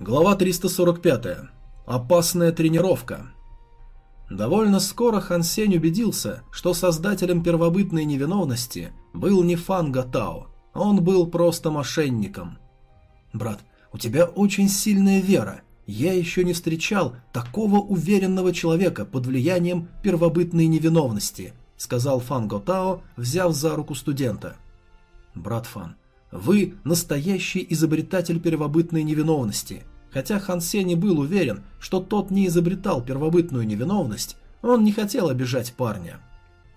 Глава 345. Опасная тренировка. Довольно скоро Хан Сень убедился, что создателем первобытной невиновности был не Фан Гатао, он был просто мошенником. «Брат, у тебя очень сильная вера. Я еще не встречал такого уверенного человека под влиянием первобытной невиновности», сказал Фан Готао, взяв за руку студента. «Брат Фан, вы настоящий изобретатель первобытной невиновности. Хотя Хан Сень был уверен, что тот не изобретал первобытную невиновность, он не хотел обижать парня.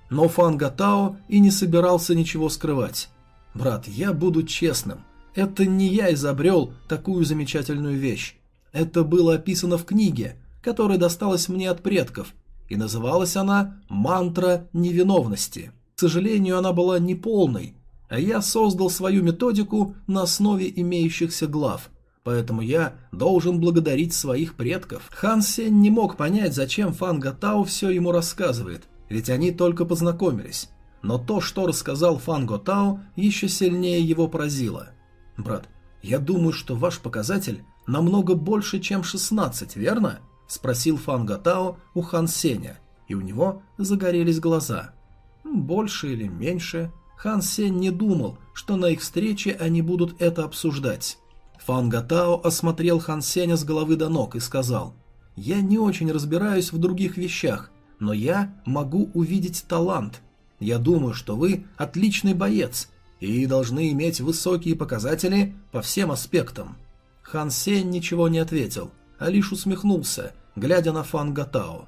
Но Фан Гатао и не собирался ничего скрывать. «Брат, я буду честным. Это не я изобрел такую замечательную вещь. Это было описано в книге, которая досталась мне от предков, и называлась она «Мантра невиновности». К сожалению, она была неполной, а я создал свою методику на основе имеющихся глав, поэтому я должен благодарить своих предков. Хан Сень не мог понять, зачем Фан Гатао все ему рассказывает, ведь они только познакомились. Но то, что рассказал Фан Готао, еще сильнее его поразило. «Брат, я думаю, что ваш показатель намного больше, чем 16, верно?» – спросил Фан Готао у Хан Сеня, и у него загорелись глаза. «Больше или меньше?» Хан Сень не думал, что на их встрече они будут это обсуждать. Фан Гатао осмотрел Хан Сеня с головы до ног и сказал, «Я не очень разбираюсь в других вещах, но я могу увидеть талант. Я думаю, что вы отличный боец и должны иметь высокие показатели по всем аспектам». Хан Сень ничего не ответил, а лишь усмехнулся, глядя на Фан Гатао.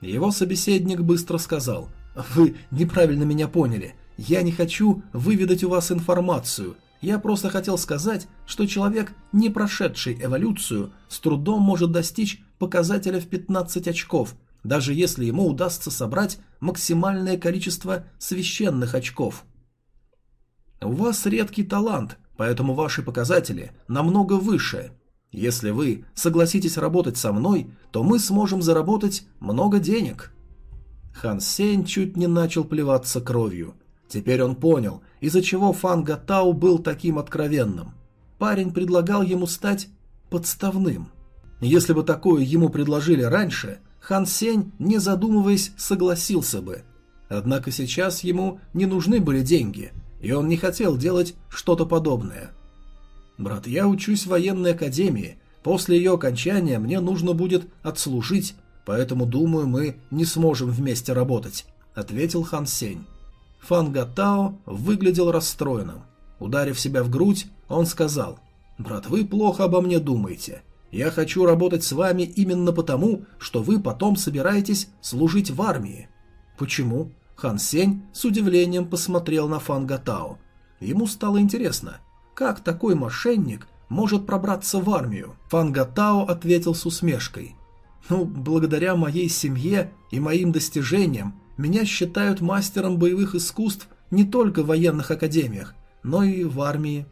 Его собеседник быстро сказал, «Вы неправильно меня поняли. Я не хочу выведать у вас информацию. Я просто хотел сказать, что человек, не прошедший эволюцию, с трудом может достичь показателя в 15 очков, даже если ему удастся собрать максимальное количество священных очков. У вас редкий талант, поэтому ваши показатели намного выше. Если вы согласитесь работать со мной, то мы сможем заработать много денег. Хан Сень чуть не начал плеваться кровью. Теперь он понял, из-за чего Фан Гатау был таким откровенным. Парень предлагал ему стать подставным. Если бы такое ему предложили раньше, Хан Сень, не задумываясь, согласился бы. Однако сейчас ему не нужны были деньги, и он не хотел делать что-то подобное. «Брат, я учусь в военной академии. После ее окончания мне нужно будет отслужить, поэтому, думаю, мы не сможем вместе работать», — ответил Хан Сень. Фан Гатао выглядел расстроенным. Ударив себя в грудь, он сказал, «Брат, вы плохо обо мне думаете. Я хочу работать с вами именно потому, что вы потом собираетесь служить в армии». «Почему?» Хан Сень с удивлением посмотрел на Фан Гатао. Ему стало интересно, как такой мошенник может пробраться в армию? Фан Гатао ответил с усмешкой. «Ну, благодаря моей семье и моим достижениям меня считают мастером боевых искусств не только в военных академиях, но и в армии.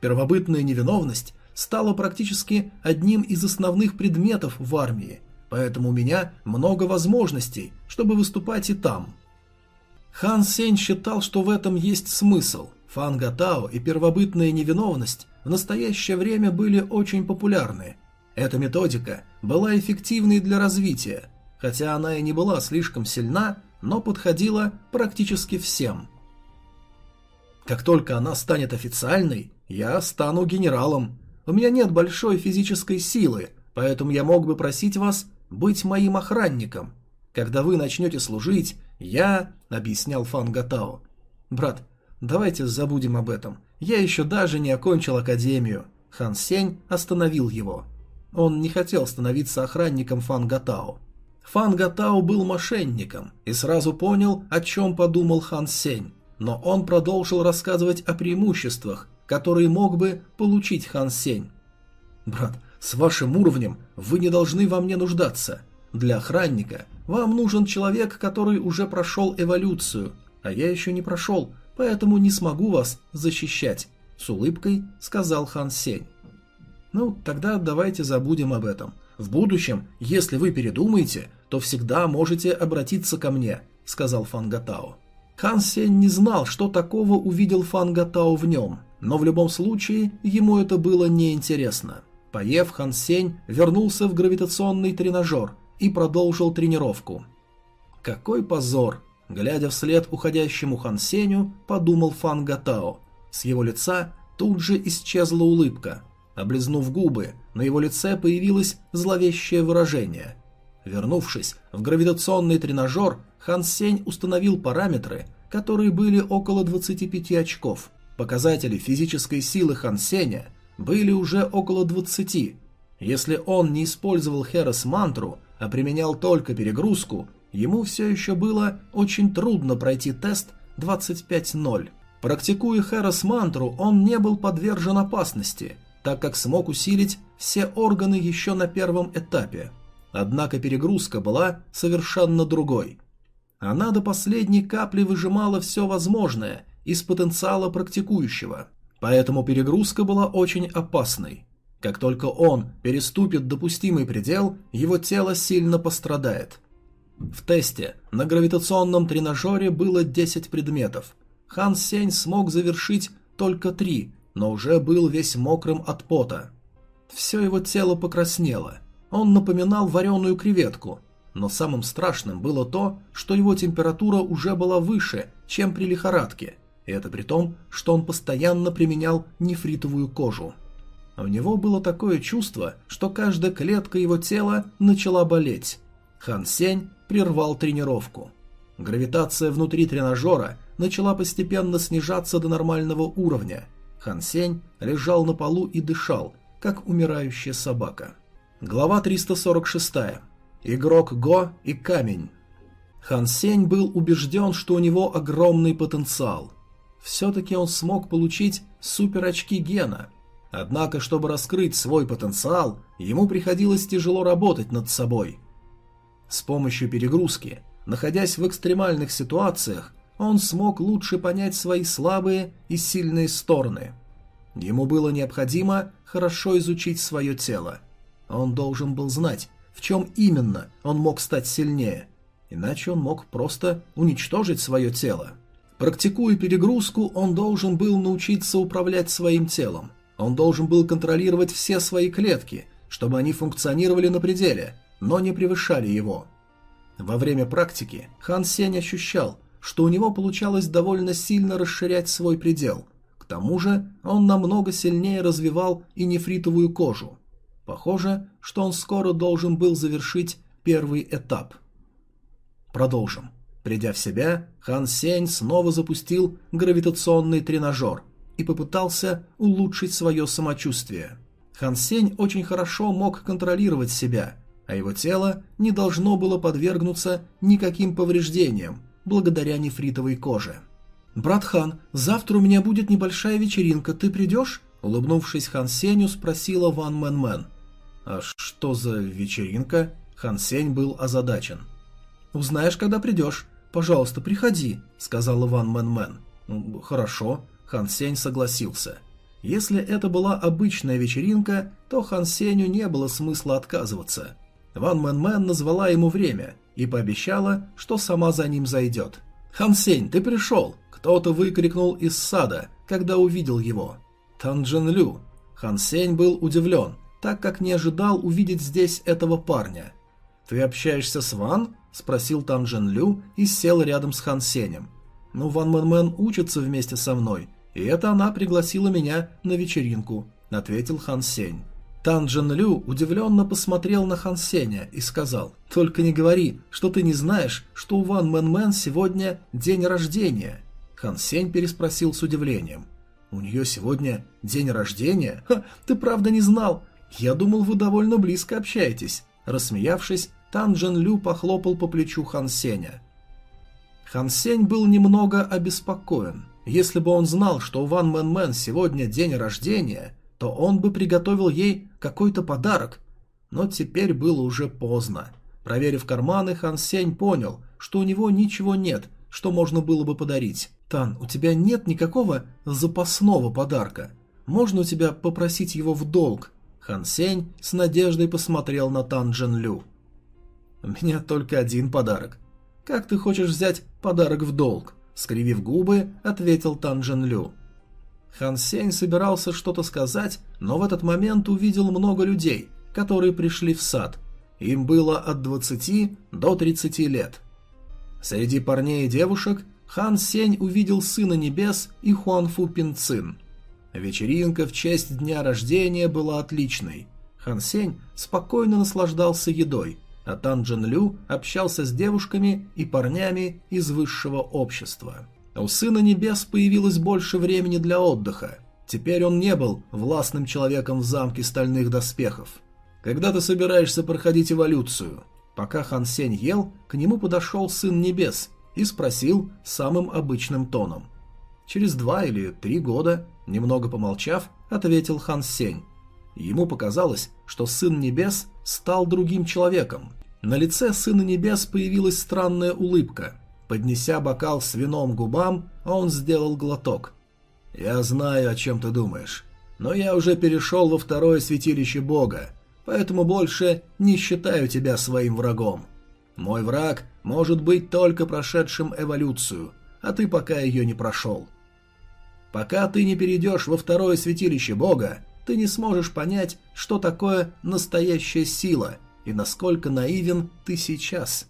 Первобытная невиновность стала практически одним из основных предметов в армии, поэтому у меня много возможностей, чтобы выступать и там. Хан Сень считал, что в этом есть смысл. Фан Гатао и первобытная невиновность в настоящее время были очень популярны. Эта методика была эффективной для развития, хотя она и не была слишком сильна, но подходила практически всем. Как только она станет официальной, я стану генералом. У меня нет большой физической силы, поэтому я мог бы просить вас быть моим охранником. Когда вы начнете служить, я...» — объяснял Фан Гатао. «Брат, давайте забудем об этом. Я еще даже не окончил академию». Хан Сень остановил его. Он не хотел становиться охранником Фан Гатао. Фан Гатао был мошенником и сразу понял, о чем подумал Хан Сень, но он продолжил рассказывать о преимуществах, которые мог бы получить Хан Сень. «Брат, с вашим уровнем вы не должны во мне нуждаться. Для охранника вам нужен человек, который уже прошел эволюцию, а я еще не прошел, поэтому не смогу вас защищать», — с улыбкой сказал Хан Сень. «Ну, тогда давайте забудем об этом. В будущем, если вы передумаете, то всегда можете обратиться ко мне», — сказал Фан Гатао. Хан Сень не знал, что такого увидел Фан Гатао в нем, но в любом случае ему это было неинтересно. Поев, Хан Сень вернулся в гравитационный тренажер и продолжил тренировку. Какой позор! Глядя вслед уходящему Хан Сенью, подумал Фан Гатао. С его лица тут же исчезла улыбка. Облизнув губы, на его лице появилось зловещее выражение. Вернувшись в гравитационный тренажер, Хан Сень установил параметры, которые были около 25 очков. Показатели физической силы Хан Сеня были уже около 20. Если он не использовал Херос мантру, а применял только перегрузку, ему все еще было очень трудно пройти тест 25.0. Практикуя Херос мантру, он не был подвержен опасности, так как смог усилить все органы еще на первом этапе. Однако перегрузка была совершенно другой. Она до последней капли выжимала все возможное из потенциала практикующего. Поэтому перегрузка была очень опасной. Как только он переступит допустимый предел, его тело сильно пострадает. В тесте на гравитационном тренажере было 10 предметов. Хан Сень смог завершить только 3, но уже был весь мокрым от пота. Все его тело покраснело. Он напоминал вареную креветку, но самым страшным было то, что его температура уже была выше, чем при лихорадке, и это при том, что он постоянно применял нефритовую кожу. У него было такое чувство, что каждая клетка его тела начала болеть. Хан Сень прервал тренировку. Гравитация внутри тренажера начала постепенно снижаться до нормального уровня. Хан Сень лежал на полу и дышал, как умирающая собака. Глава 346. Игрок Го и камень. Хан Сень был убежден, что у него огромный потенциал. Все-таки он смог получить суперочки гена. Однако, чтобы раскрыть свой потенциал, ему приходилось тяжело работать над собой. С помощью перегрузки, находясь в экстремальных ситуациях, он смог лучше понять свои слабые и сильные стороны. Ему было необходимо хорошо изучить свое тело. Он должен был знать, в чем именно он мог стать сильнее, иначе он мог просто уничтожить свое тело. Практикуя перегрузку, он должен был научиться управлять своим телом. Он должен был контролировать все свои клетки, чтобы они функционировали на пределе, но не превышали его. Во время практики Хан Сень ощущал, что у него получалось довольно сильно расширять свой предел. К тому же он намного сильнее развивал и нефритовую кожу. Похоже, что он скоро должен был завершить первый этап. Продолжим. Придя в себя, Хан Сень снова запустил гравитационный тренажер и попытался улучшить свое самочувствие. Хан Сень очень хорошо мог контролировать себя, а его тело не должно было подвергнуться никаким повреждениям благодаря нефритовой коже. «Брат Хан, завтра у меня будет небольшая вечеринка, ты придешь?» Улыбнувшись Хан Сенью, спросила Ван Мэн Мэн. «А что за вечеринка?» Хан Сень был озадачен. «Узнаешь, когда придешь. «Пожалуйста, приходи», — сказал Ван Мэн Мэн. «Ну, «Хорошо», — Хан Сень согласился. Если это была обычная вечеринка, то Хан Сенью не было смысла отказываться. Ван Мэн Мэн назвала ему время и пообещала, что сама за ним зайдет. «Хан Сень, ты пришел!» Кто-то выкрикнул из сада, когда увидел его. Тан Джен Лю. Хан Сень был удивлен, так как не ожидал увидеть здесь этого парня. «Ты общаешься с Ван?» – спросил Тан Джен Лю и сел рядом с Хан Сенем. «Ну, Ван Мэн Мэн учится вместе со мной, и это она пригласила меня на вечеринку», – ответил Хан Сень. Тан Джен Лю удивленно посмотрел на Хан Сеня и сказал, «Только не говори, что ты не знаешь, что у Ван Мэн Мэн сегодня день рождения». Хан Сень переспросил с удивлением. «У нее сегодня день рождения? Ха, ты правда не знал? Я думал, вы довольно близко общаетесь». Рассмеявшись, Тан Джен Лю похлопал по плечу Хан Сеня. Хан Сень был немного обеспокоен. Если бы он знал, что у Ван Мэн Мэн сегодня день рождения, то он бы приготовил ей какой-то подарок. Но теперь было уже поздно. Проверив карманы, Хан Сень понял, что у него ничего нет, что можно было бы подарить. «Тан, у тебя нет никакого запасного подарка. Можно у тебя попросить его в долг?» Хан Сень с надеждой посмотрел на Тан Джен Лю. У меня только один подарок. Как ты хочешь взять подарок в долг? Скривив губы, ответил Тан Джен Лю. Хан Сень собирался что-то сказать, но в этот момент увидел много людей, которые пришли в сад. Им было от 20 до 30 лет. Среди парней и девушек Хан Сень увидел Сына Небес и Хуанфу Пинцин. Вечеринка в честь дня рождения была отличной. Хан Сень спокойно наслаждался едой, а Тан Джен Лю общался с девушками и парнями из высшего общества. У Сына Небес появилось больше времени для отдыха. Теперь он не был властным человеком в замке стальных доспехов. Когда ты собираешься проходить эволюцию? Пока Хан Сень ел, к нему подошел Сын Небес и спросил самым обычным тоном. Через два или три года, немного помолчав, ответил Хан Сень. Ему показалось, что Сын Небес стал другим человеком. На лице Сына Небес появилась странная улыбка. Поднеся бокал с вином губам, он сделал глоток. «Я знаю, о чем ты думаешь, но я уже перешел во второе святилище Бога, поэтому больше не считаю тебя своим врагом. Мой враг может быть только прошедшим эволюцию, а ты пока ее не прошел. Пока ты не перейдешь во второе святилище Бога, ты не сможешь понять, что такое настоящая сила и насколько наивен ты сейчас.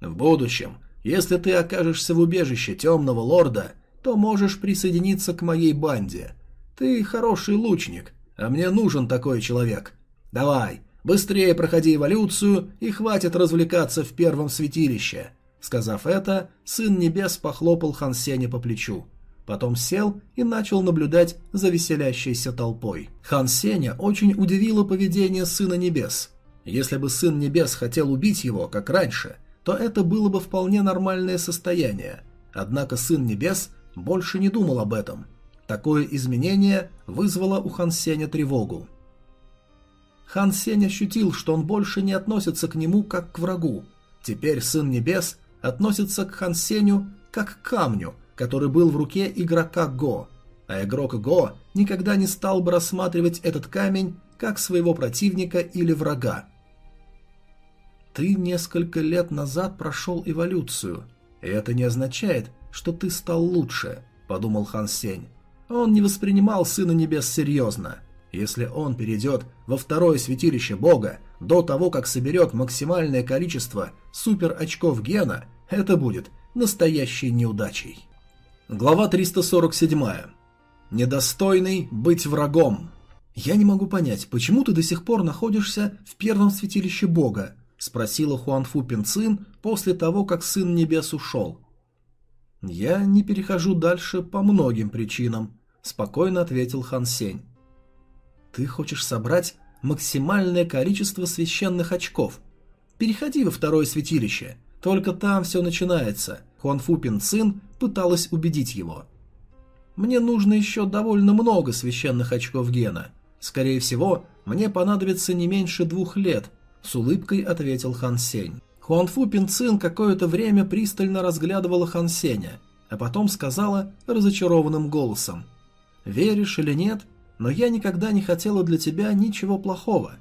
В будущем, если ты окажешься в убежище Темного Лорда, то можешь присоединиться к моей банде. Ты хороший лучник, а мне нужен такой человек. Давай, быстрее проходи эволюцию и хватит развлекаться в первом святилище. Сказав это, Сын Небес похлопал Хансене по плечу. Потом сел и начал наблюдать за веселящейся толпой. Хан Сеня очень удивило поведение Сына Небес. Если бы Сын Небес хотел убить его, как раньше, то это было бы вполне нормальное состояние. Однако Сын Небес больше не думал об этом. Такое изменение вызвало у Хан Сеня тревогу. Хан Сень ощутил, что он больше не относится к нему как к врагу. Теперь Сын Небес относится к Хан Сеню как к камню, который был в руке игрока Го, а игрок Го никогда не стал бы рассматривать этот камень как своего противника или врага. Ты несколько лет назад прошел эволюцию, и это не означает, что ты стал лучше, подумал Хан Сень. Он не воспринимал Сына Небес серьезно. Если он перейдет во второе святилище Бога до того, как соберет максимальное количество супер-очков гена, это будет настоящей неудачей. Глава 347. Недостойный быть врагом. «Я не могу понять, почему ты до сих пор находишься в первом святилище Бога?» – спросила Хуанфу Пинцин после того, как Сын Небес ушел. «Я не перехожу дальше по многим причинам», – спокойно ответил Хан Сень. «Ты хочешь собрать максимальное количество священных очков. Переходи во второе святилище, только там все начинается», Хуанфу Пинцин пыталась убедить его. «Мне нужно еще довольно много священных очков гена. Скорее всего, мне понадобится не меньше двух лет», — с улыбкой ответил Хан Сень. Хуанфу Пинцин какое-то время пристально разглядывала Хан Сеня, а потом сказала разочарованным голосом. «Веришь или нет, но я никогда не хотела для тебя ничего плохого.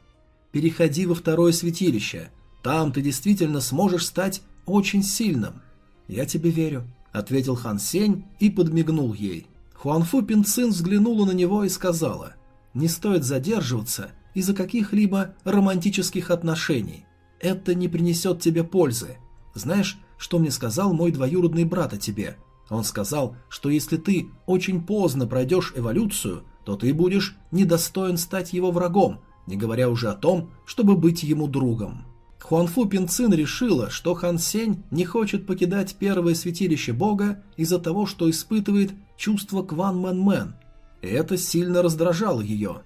Переходи во второе святилище, там ты действительно сможешь стать очень сильным». «Я тебе верю», — ответил Хан Сень и подмигнул ей. Хуанфу Пинцин взглянула на него и сказала, «Не стоит задерживаться из-за каких-либо романтических отношений. Это не принесет тебе пользы. Знаешь, что мне сказал мой двоюродный брат о тебе? Он сказал, что если ты очень поздно пройдешь эволюцию, то ты будешь недостоин стать его врагом, не говоря уже о том, чтобы быть ему другом. Хуанфу Пинцин решила, что Хан Сень не хочет покидать первое святилище бога из-за того, что испытывает чувство к Ван Мэн Мэн, и это сильно раздражало ее.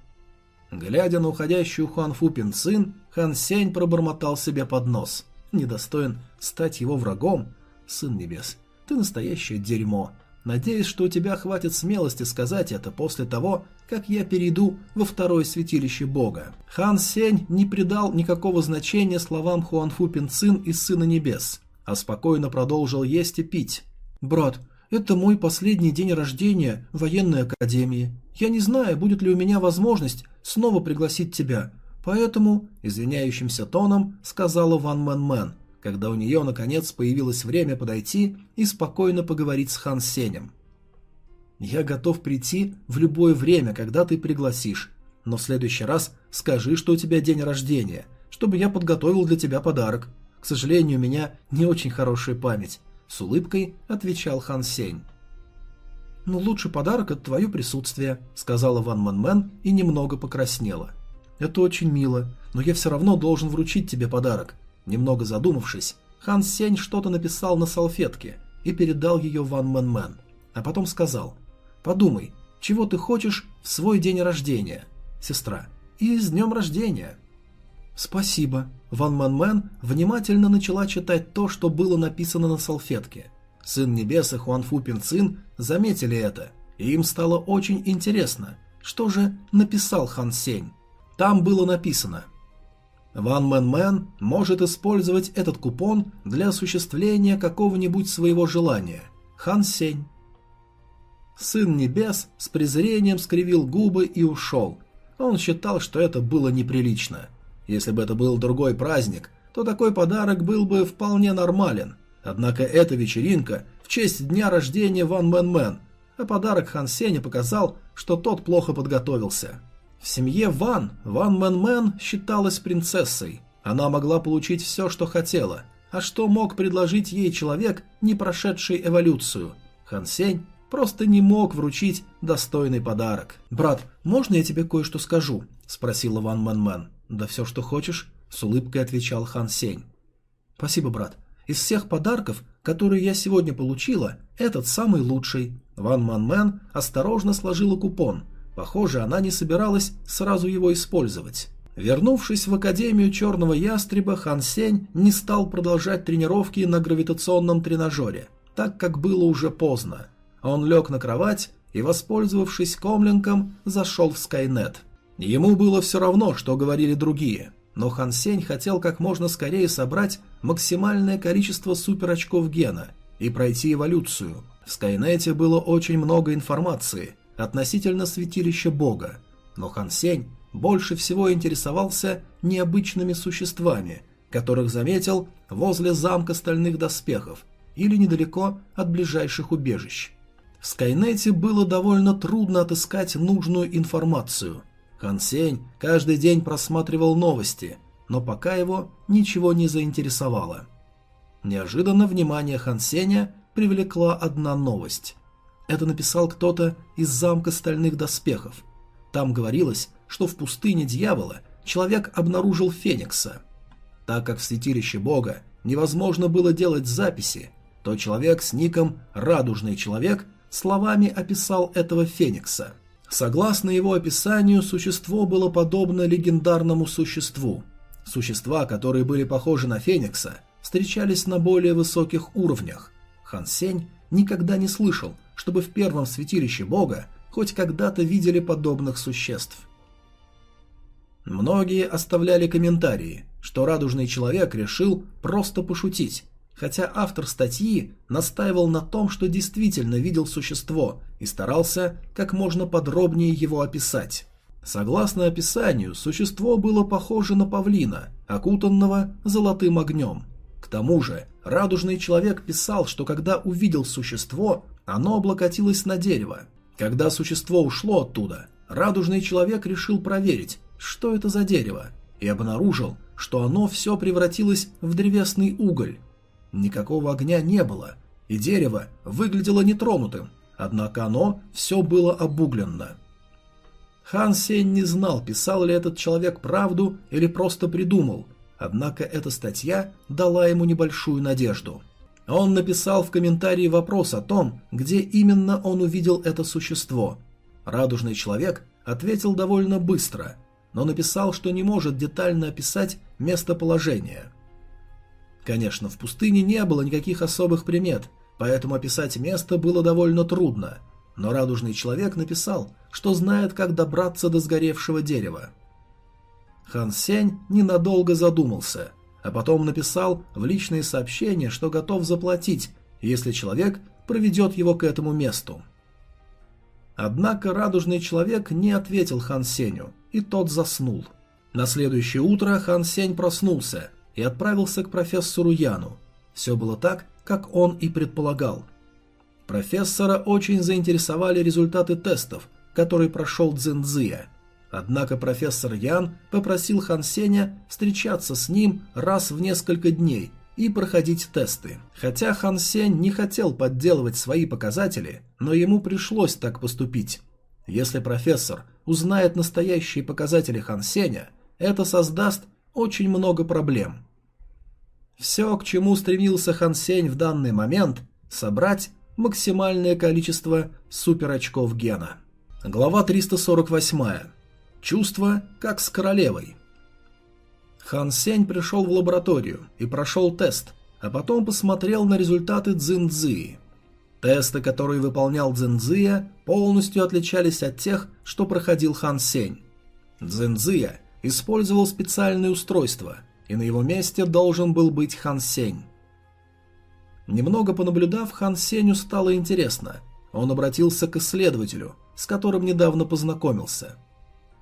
Глядя на уходящую Хуанфу Пинцин, Хан Сень пробормотал себе под нос. Недостоин стать его врагом? Сын Небес, ты настоящее дерьмо. Надеюсь, что у тебя хватит смелости сказать это после того, как я перейду во второе святилище бога. Хан Сень не придал никакого значения словам Хуанфу Пинцин и Сына Небес, а спокойно продолжил есть и пить. «Брат, это мой последний день рождения в военной академии. Я не знаю, будет ли у меня возможность снова пригласить тебя, поэтому, извиняющимся тоном, сказала Ван Мэн Мэн, когда у нее наконец появилось время подойти и спокойно поговорить с Хан Сенем. Я готов прийти в любое время, когда ты пригласишь. Но в следующий раз скажи, что у тебя день рождения, чтобы я подготовил для тебя подарок. К сожалению, у меня не очень хорошая память», — с улыбкой отвечал Хан Сень. «Ну, лучший подарок — это твое присутствие», — сказала Ван Мэн Мэн и немного покраснела. «Это очень мило, но я все равно должен вручить тебе подарок». Немного задумавшись, Хан Сень что-то написал на салфетке и передал ее Ван Мэн Мэн, а потом сказал «Подумай, чего ты хочешь в свой день рождения, сестра, и с днем рождения». «Спасибо». Ван Мэн Мэн внимательно начала читать то, что было написано на салфетке. Сын Небес и Хуанфу Пин Цин заметили это, и им стало очень интересно, что же написал Хан Сень. Там было написано «Ван Мэн Мэн может использовать этот купон для осуществления какого-нибудь своего желания. Хан Сень». Сын Небес с презрением скривил губы и ушел. Он считал, что это было неприлично. Если бы это был другой праздник, то такой подарок был бы вполне нормален. Однако эта вечеринка в честь дня рождения Ван Мэн Мэн, а подарок Хан Сеня показал, что тот плохо подготовился. В семье Ван Ван Мэн Мэн считалась принцессой. Она могла получить все, что хотела. А что мог предложить ей человек, не прошедший эволюцию? Хан Сень просто не мог вручить достойный подарок. «Брат, можно я тебе кое-что скажу?» – спросила Ван Мэн Мэн. «Да все, что хочешь», — с улыбкой отвечал Хан Сень. «Спасибо, брат. Из всех подарков, которые я сегодня получила, этот самый лучший». Ван Мэн Мэн осторожно сложила купон. Похоже, она не собиралась сразу его использовать. Вернувшись в Академию Черного Ястреба, Хан Сень не стал продолжать тренировки на гравитационном тренажере, так как было уже поздно. Он лег на кровать и, воспользовавшись комлинком, зашел в Скайнет. Ему было все равно, что говорили другие, но Хан Сень хотел как можно скорее собрать максимальное количество суперочков гена и пройти эволюцию. В Скайнете было очень много информации относительно святилища Бога, но Хан Сень больше всего интересовался необычными существами, которых заметил возле замка стальных доспехов или недалеко от ближайших убежищ. В Скайнете было довольно трудно отыскать нужную информацию – Хан каждый день просматривал новости, но пока его ничего не заинтересовало. Неожиданно внимание Хан привлекла одна новость. Это написал кто-то из замка стальных доспехов. Там говорилось, что в пустыне дьявола человек обнаружил Феникса. Так как в святилище бога невозможно было делать записи, то человек с ником «Радужный человек» словами описал этого Феникса – Согласно его описанию, существо было подобно легендарному существу. Существа, которые были похожи на Феникса, встречались на более высоких уровнях. Хан Сень никогда не слышал, чтобы в первом святилище бога хоть когда-то видели подобных существ. Многие оставляли комментарии, что радужный человек решил просто пошутить, хотя автор статьи настаивал на том, что действительно видел существо и старался как можно подробнее его описать. Согласно описанию, существо было похоже на павлина, окутанного золотым огнем. К тому же, радужный человек писал, что когда увидел существо, оно облокотилось на дерево. Когда существо ушло оттуда, радужный человек решил проверить, что это за дерево, и обнаружил, что оно все превратилось в древесный уголь, Никакого огня не было, и дерево выглядело нетронутым, однако оно все было обугленно. Хан Сень не знал, писал ли этот человек правду или просто придумал, однако эта статья дала ему небольшую надежду. Он написал в комментарии вопрос о том, где именно он увидел это существо. Радужный человек ответил довольно быстро, но написал, что не может детально описать местоположение – Конечно, в пустыне не было никаких особых примет, поэтому описать место было довольно трудно. Но радужный человек написал, что знает, как добраться до сгоревшего дерева. Хан Сень ненадолго задумался, а потом написал в личные сообщения, что готов заплатить, если человек проведет его к этому месту. Однако радужный человек не ответил Хан Сенью, и тот заснул. На следующее утро Хан Сень проснулся – и отправился к профессору Яну. Все было так, как он и предполагал. Профессора очень заинтересовали результаты тестов, которые прошел Цзиньцзия. Однако профессор Ян попросил Хан Сеня встречаться с ним раз в несколько дней и проходить тесты. Хотя Хан Сень не хотел подделывать свои показатели, но ему пришлось так поступить. Если профессор узнает настоящие показатели Хан Сеня, это создаст очень много проблем. Все, к чему стремился Хан Сень в данный момент – собрать максимальное количество суперочков гена. Глава 348. Чувство, как с королевой. Хан Сень пришел в лабораторию и прошел тест, а потом посмотрел на результаты Цзиньцзии. Тесты, которые выполнял Цзиньцзия, полностью отличались от тех, что проходил Хан Сень. Цзиньцзия использовал специальное устройство, и на его месте должен был быть Хан Сень. Немного понаблюдав, Хан Сенью стало интересно. Он обратился к исследователю, с которым недавно познакомился.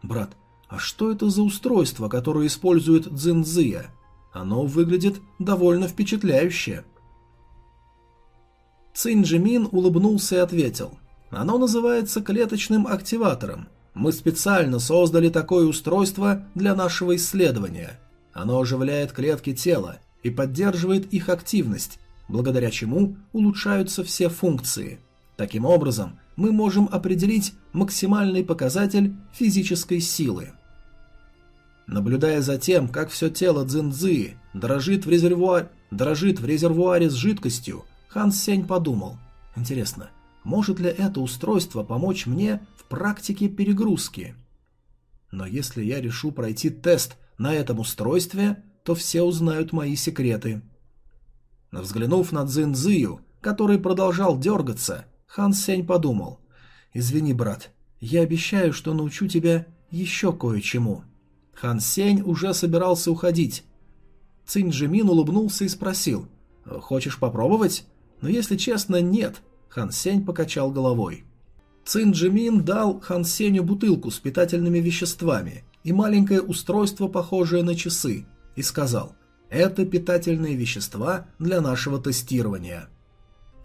«Брат, а что это за устройство, которое использует Цзиньцзия? Оно выглядит довольно впечатляюще». Цинь улыбнулся и ответил. «Оно называется клеточным активатором. Мы специально создали такое устройство для нашего исследования. Оно оживляет клетки тела и поддерживает их активность, благодаря чему улучшаются все функции. Таким образом, мы можем определить максимальный показатель физической силы. Наблюдая за тем, как все тело Цзиньцзы дрожит в, резервуар... дрожит в резервуаре с жидкостью, Хан Сень подумал, интересно, может ли это устройство помочь мне в практике перегрузки? Но если я решу пройти тест на этом устройстве, то все узнают мои секреты. Взглянув на Цзиньцзию, который продолжал дергаться, Хан Сень подумал. «Извини, брат, я обещаю, что научу тебя еще кое-чему». Хан Сень уже собирался уходить. Цинь Джимин улыбнулся и спросил. «Хочешь попробовать?» «Но если честно, нет», — Хан Сень покачал головой. Цин Джимин дал Хан Сенью бутылку с питательными веществами и маленькое устройство, похожее на часы, и сказал это питательные вещества для нашего тестирования.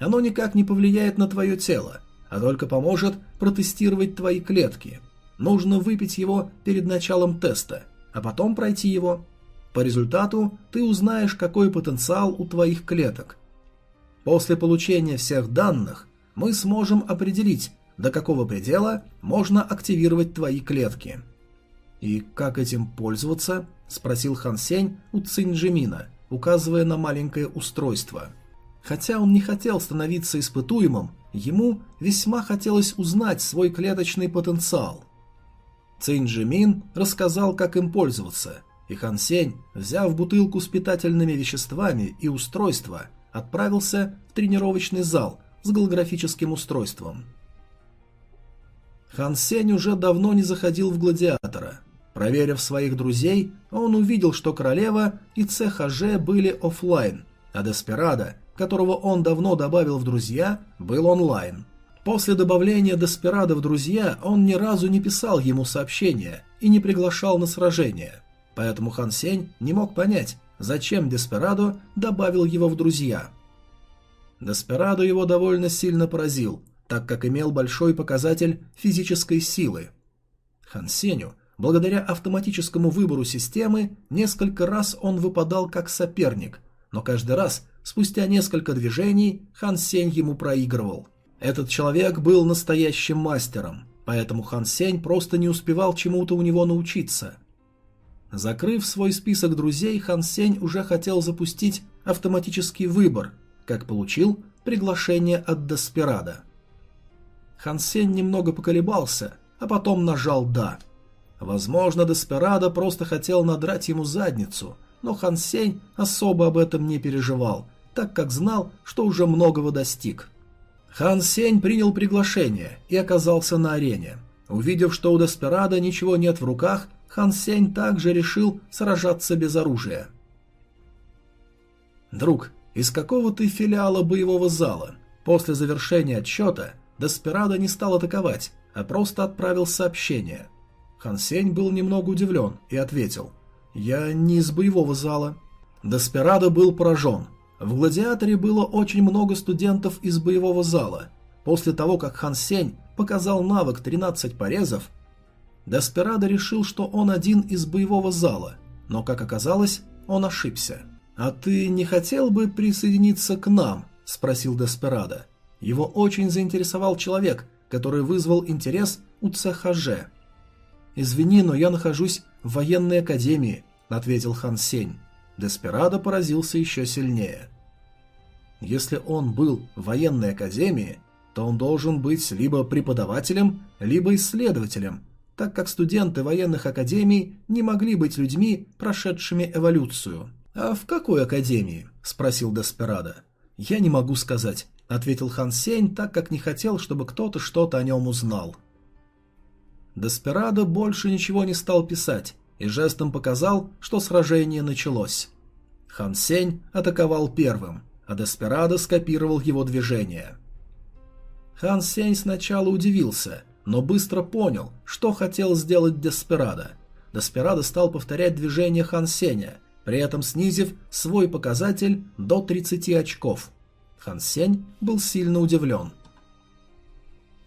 Оно никак не повлияет на твое тело, а только поможет протестировать твои клетки. Нужно выпить его перед началом теста, а потом пройти его. По результату ты узнаешь, какой потенциал у твоих клеток. После получения всех данных мы сможем определить, до какого предела можно активировать твои клетки. И как этим пользоваться? – спросил Хан Сень у Цинджимина, указывая на маленькое устройство. Хотя он не хотел становиться испытуемым, ему весьма хотелось узнать свой клеточный потенциал. Цинджимин рассказал, как им пользоваться, и Хан Сень, взяв бутылку с питательными веществами и устройство, отправился в тренировочный зал с голографическим устройством. Хан Сень уже давно не заходил в гладиатора – Проверив своих друзей, он увидел, что королева и ЦХЖ были офлайн, а Деспирадо, которого он давно добавил в друзья, был онлайн. После добавления Деспирадо в друзья он ни разу не писал ему сообщения и не приглашал на сражение. Поэтому Хан Сень не мог понять, зачем Деспирадо добавил его в друзья. Деспирадо его довольно сильно поразил, так как имел большой показатель физической силы. Хан Сеню Благодаря автоматическому выбору системы, несколько раз он выпадал как соперник, но каждый раз, спустя несколько движений, Хан Сень ему проигрывал. Этот человек был настоящим мастером, поэтому Хан Сень просто не успевал чему-то у него научиться. Закрыв свой список друзей, Хан Сень уже хотел запустить автоматический выбор, как получил приглашение от Деспирада. Хан Сень немного поколебался, а потом нажал «да». Возможно, Деспирадо просто хотел надрать ему задницу, но Хан Сень особо об этом не переживал, так как знал, что уже многого достиг. Хан Сень принял приглашение и оказался на арене. Увидев, что у Деспирадо ничего нет в руках, Хан Сень также решил сражаться без оружия. «Друг, из какого ты филиала боевого зала?» После завершения отсчета Деспирадо не стал атаковать, а просто отправил сообщение – Хан Сень был немного удивлен и ответил. «Я не из боевого зала». Деспирадо был поражен. В «Гладиаторе» было очень много студентов из боевого зала. После того, как Хан Сень показал навык 13 порезов, Деспирадо решил, что он один из боевого зала, но, как оказалось, он ошибся. «А ты не хотел бы присоединиться к нам?» – спросил Деспирадо. Его очень заинтересовал человек, который вызвал интерес у ЦХЖ. «Извини, но я нахожусь в военной академии», – ответил Хан Сень. Деспирадо поразился еще сильнее. Если он был в военной академии, то он должен быть либо преподавателем, либо исследователем, так как студенты военных академий не могли быть людьми, прошедшими эволюцию. «А в какой академии?» – спросил Деспирадо. «Я не могу сказать», – ответил Хан Сень, так как не хотел, чтобы кто-то что-то о нем узнал. Деспирадо больше ничего не стал писать и жестом показал, что сражение началось. Хан Сень атаковал первым, а Деспирадо скопировал его движение. Хан Сень сначала удивился, но быстро понял, что хотел сделать Деспирадо. Деспирадо стал повторять движение Хан Сеня, при этом снизив свой показатель до 30 очков. Хан Сень был сильно удивлен.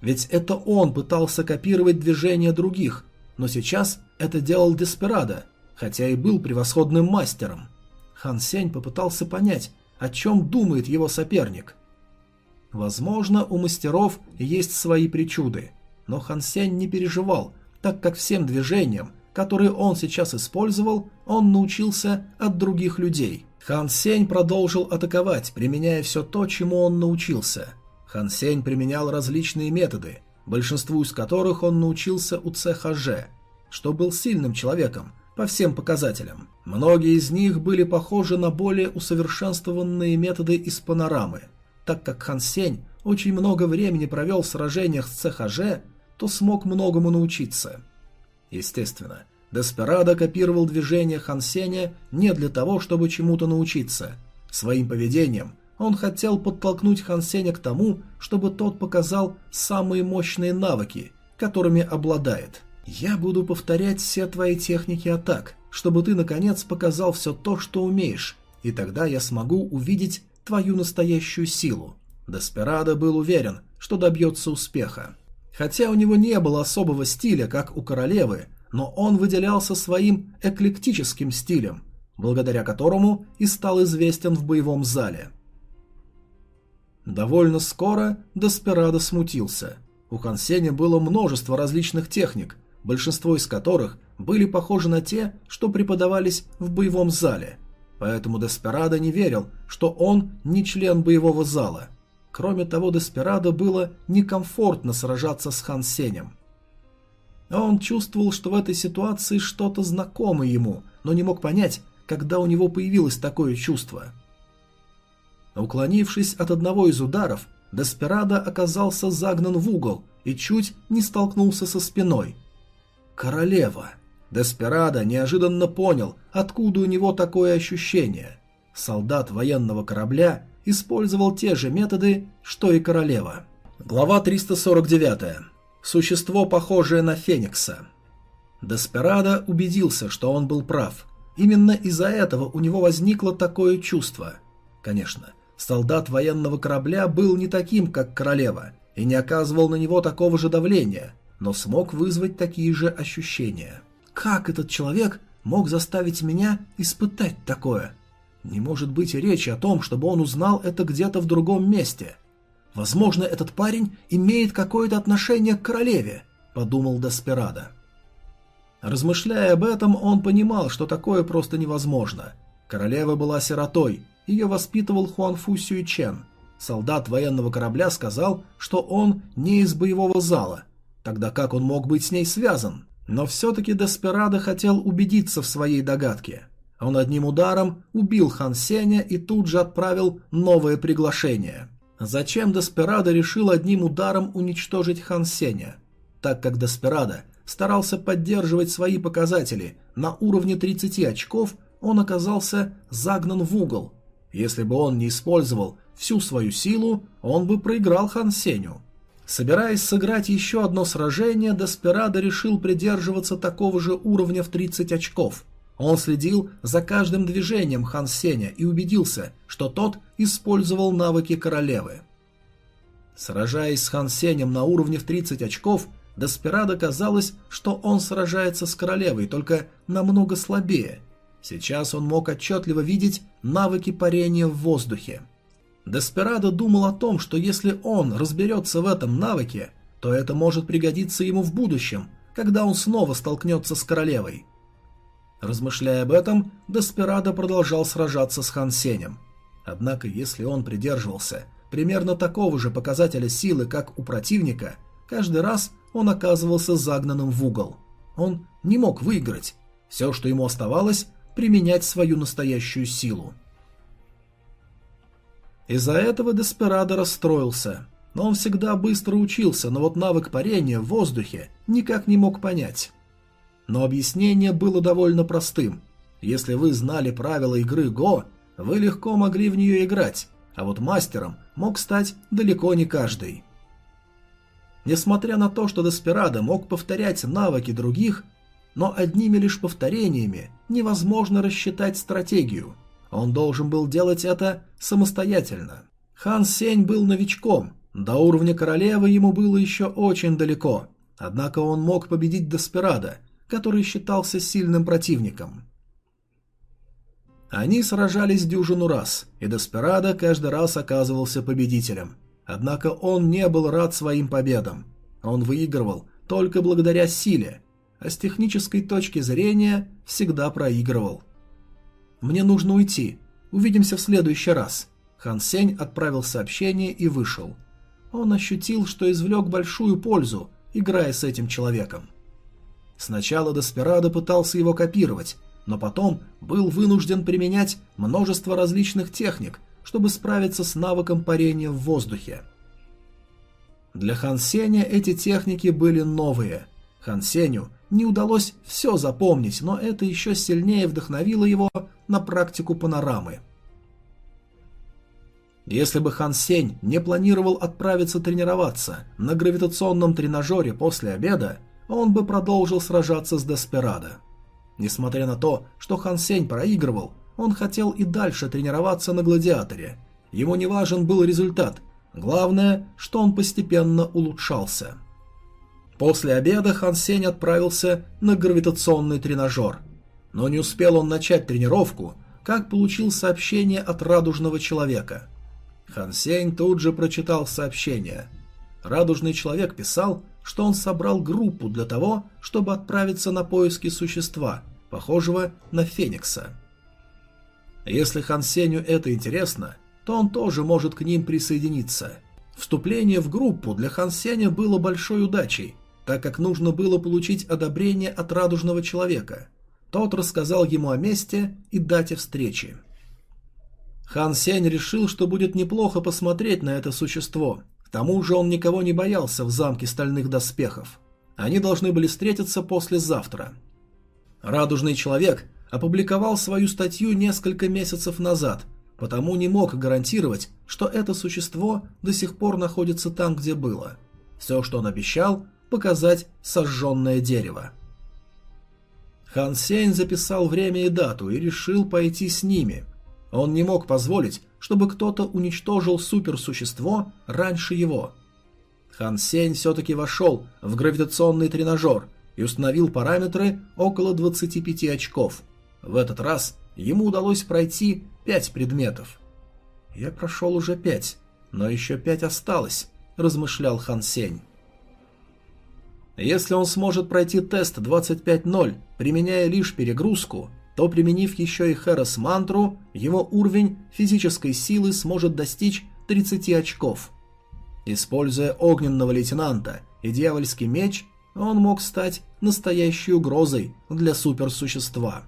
Ведь это он пытался копировать движения других, но сейчас это делал Деспирадо, хотя и был превосходным мастером. Хан Сень попытался понять, о чем думает его соперник. Возможно, у мастеров есть свои причуды, но Хан Сень не переживал, так как всем движениям, которые он сейчас использовал, он научился от других людей. Хан Сень продолжил атаковать, применяя все то, чему он научился. Хан Сень применял различные методы, большинству из которых он научился у ЦХЖ, что был сильным человеком по всем показателям. Многие из них были похожи на более усовершенствованные методы из панорамы. Так как Хан Сень очень много времени провел в сражениях с ЦХЖ, то смог многому научиться. Естественно, Деспирадо копировал движения Хан Сеня не для того, чтобы чему-то научиться. Своим поведением он хотел подтолкнуть Хан Сеня к тому, чтобы тот показал самые мощные навыки, которыми обладает. «Я буду повторять все твои техники атак, чтобы ты, наконец, показал все то, что умеешь, и тогда я смогу увидеть твою настоящую силу». Деспирадо был уверен, что добьется успеха. Хотя у него не было особого стиля, как у королевы, но он выделялся своим эклектическим стилем, благодаря которому и стал известен в боевом зале. Довольно скоро Деспирадо смутился. У Хансеня было множество различных техник, большинство из которых были похожи на те, что преподавались в боевом зале. Поэтому Деспирадо не верил, что он не член боевого зала. Кроме того, Деспирадо было некомфортно сражаться с Хан Сенем. Он чувствовал, что в этой ситуации что-то знакомо ему, но не мог понять, когда у него появилось такое чувство. Уклонившись от одного из ударов, Деспирадо оказался загнан в угол и чуть не столкнулся со спиной. Королева. Деспирадо неожиданно понял, откуда у него такое ощущение. Солдат военного корабля использовал те же методы, что и королева. Глава 349. Существо, похожее на Феникса. Деспирадо убедился, что он был прав. Именно из-за этого у него возникло такое чувство. Конечно, солдат военного корабля был не таким, как королева, и не оказывал на него такого же давления, но смог вызвать такие же ощущения. Как этот человек мог заставить меня испытать такое? Не может быть речи о том, чтобы он узнал это где-то в другом месте. Возможно, этот парень имеет какое-то отношение к королеве, подумал Деспирадо. Размышляя об этом, он понимал, что такое просто невозможно. Королева была сиротой, ее воспитывал Хуан Фу Сюй Чен. Солдат военного корабля сказал, что он не из боевого зала. Тогда как он мог быть с ней связан? Но все-таки Деспирадо хотел убедиться в своей догадке. Он одним ударом убил Хан Сеня и тут же отправил новое приглашение. Зачем Деспирадо решил одним ударом уничтожить Хан Сеня? Так как Деспирадо старался поддерживать свои показатели на уровне 30 очков, он оказался загнан в угол. Если бы он не использовал всю свою силу, он бы проиграл Хан Сеню. Собираясь сыграть еще одно сражение, Деспирадо решил придерживаться такого же уровня в 30 очков – Он следил за каждым движением Хан Сеня и убедился, что тот использовал навыки королевы. Сражаясь с Хан Сенем на уровне в 30 очков, Деспирадо казалось, что он сражается с королевой, только намного слабее. Сейчас он мог отчетливо видеть навыки парения в воздухе. Деспирадо думал о том, что если он разберется в этом навыке, то это может пригодиться ему в будущем, когда он снова столкнется с королевой. Размышляя об этом, Деспирадо продолжал сражаться с Хан Сенем. Однако, если он придерживался примерно такого же показателя силы, как у противника, каждый раз он оказывался загнанным в угол. Он не мог выиграть. Все, что ему оставалось, применять свою настоящую силу. Из-за этого Деспирадо расстроился. Но он всегда быстро учился, но вот навык парения в воздухе никак не мог понять. Но объяснение было довольно простым. Если вы знали правила игры Го, вы легко могли в нее играть, а вот мастером мог стать далеко не каждый. Несмотря на то, что Деспирадо мог повторять навыки других, но одними лишь повторениями невозможно рассчитать стратегию. Он должен был делать это самостоятельно. Хан Сень был новичком, до уровня королевы ему было еще очень далеко, однако он мог победить Деспирадо, который считался сильным противником. Они сражались дюжину раз, и Деспирадо каждый раз оказывался победителем. Однако он не был рад своим победам. Он выигрывал только благодаря силе, а с технической точки зрения всегда проигрывал. «Мне нужно уйти. Увидимся в следующий раз». Хан Сень отправил сообщение и вышел. Он ощутил, что извлек большую пользу, играя с этим человеком. Сначала Деспирадо пытался его копировать, но потом был вынужден применять множество различных техник, чтобы справиться с навыком парения в воздухе. Для Хан Сеня эти техники были новые. Хан Сеню не удалось все запомнить, но это еще сильнее вдохновило его на практику панорамы. Если бы Хан Сень не планировал отправиться тренироваться на гравитационном тренажере после обеда, он бы продолжил сражаться с Деспирадо. Несмотря на то, что Хан Сень проигрывал, он хотел и дальше тренироваться на гладиаторе. Ему не важен был результат, главное, что он постепенно улучшался. После обеда Хан Сень отправился на гравитационный тренажер. Но не успел он начать тренировку, как получил сообщение от радужного человека. Хан Сень тут же прочитал сообщение. Радужный человек писал, что он собрал группу для того, чтобы отправиться на поиски существа, похожего на Феникса. Если Хан Сенью это интересно, то он тоже может к ним присоединиться. Вступление в группу для Хан Сеня было большой удачей, так как нужно было получить одобрение от радужного человека. Тот рассказал ему о месте и дате встречи. Хан Сень решил, что будет неплохо посмотреть на это существо. Тому же он никого не боялся в замке стальных доспехов. Они должны были встретиться послезавтра. Радужный человек опубликовал свою статью несколько месяцев назад, потому не мог гарантировать, что это существо до сих пор находится там, где было. Все, что он обещал, показать сожженное дерево. Хан Сень записал время и дату и решил пойти с ними. Он не мог позволить, чтобы кто-то уничтожил суперсущество раньше его. Хан Сень все-таки вошел в гравитационный тренажер и установил параметры около 25 очков. В этот раз ему удалось пройти 5 предметов. «Я прошел уже 5, но еще 5 осталось», – размышлял Хан Сень. Если он сможет пройти тест 25.0, применяя лишь перегрузку, то, применив еще и Хэрос мантру, его уровень физической силы сможет достичь 30 очков. Используя огненного лейтенанта и дьявольский меч, он мог стать настоящей угрозой для суперсущества.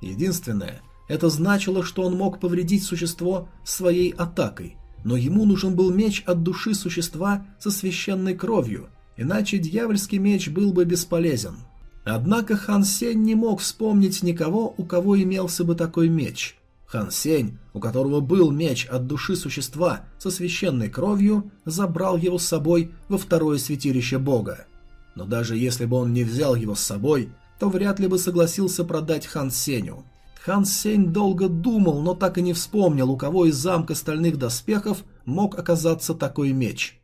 Единственное, это значило, что он мог повредить существо своей атакой, но ему нужен был меч от души существа со священной кровью, иначе дьявольский меч был бы бесполезен. Однако Хан Сень не мог вспомнить никого, у кого имелся бы такой меч. Хан Сень, у которого был меч от души существа со священной кровью, забрал его с собой во второе святилище бога. Но даже если бы он не взял его с собой, то вряд ли бы согласился продать Хан Сеню. Хан Сень долго думал, но так и не вспомнил, у кого из замка стальных доспехов мог оказаться такой меч.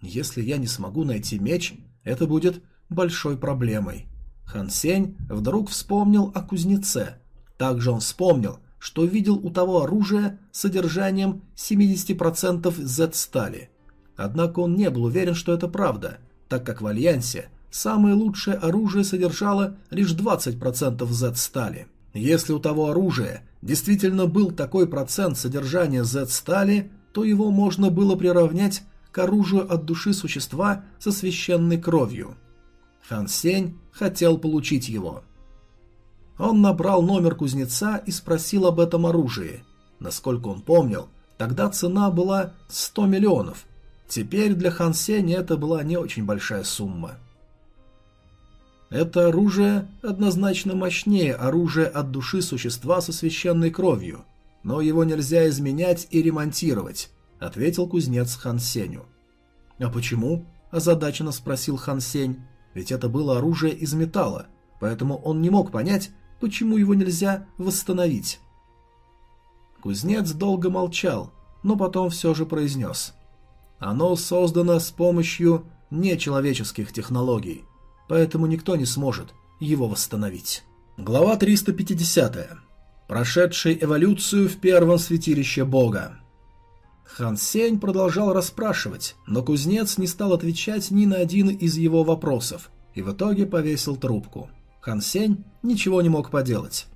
Если я не смогу найти меч, это будет большой проблемой. Хан Сень вдруг вспомнил о кузнеце. Также он вспомнил, что видел у того оружие с содержанием 70% Z-стали. Однако он не был уверен, что это правда, так как в Альянсе самое лучшее оружие содержало лишь 20% Z-стали. Если у того оружия действительно был такой процент содержания Z-стали, то его можно было приравнять к оружию от души существа со священной кровью. Хан Сень хотел получить его. Он набрал номер кузнеца и спросил об этом оружии. Насколько он помнил, тогда цена была 100 миллионов. Теперь для Хан Сеня это была не очень большая сумма. Это оружие однозначно мощнее оружия от души существа со священной кровью, но его нельзя изменять и ремонтировать, ответил кузнец Хан Сеню. А почему? озадаченно спросил Хан Сень, ведь это было оружие из металла, поэтому он не мог понять, почему его нельзя восстановить. Кузнец долго молчал, но потом все же произнес. Оно создано с помощью нечеловеческих технологий поэтому никто не сможет его восстановить. Глава 350. Прошедший эволюцию в первом святилище бога. Хан Сень продолжал расспрашивать, но кузнец не стал отвечать ни на один из его вопросов и в итоге повесил трубку. Хан Сень ничего не мог поделать.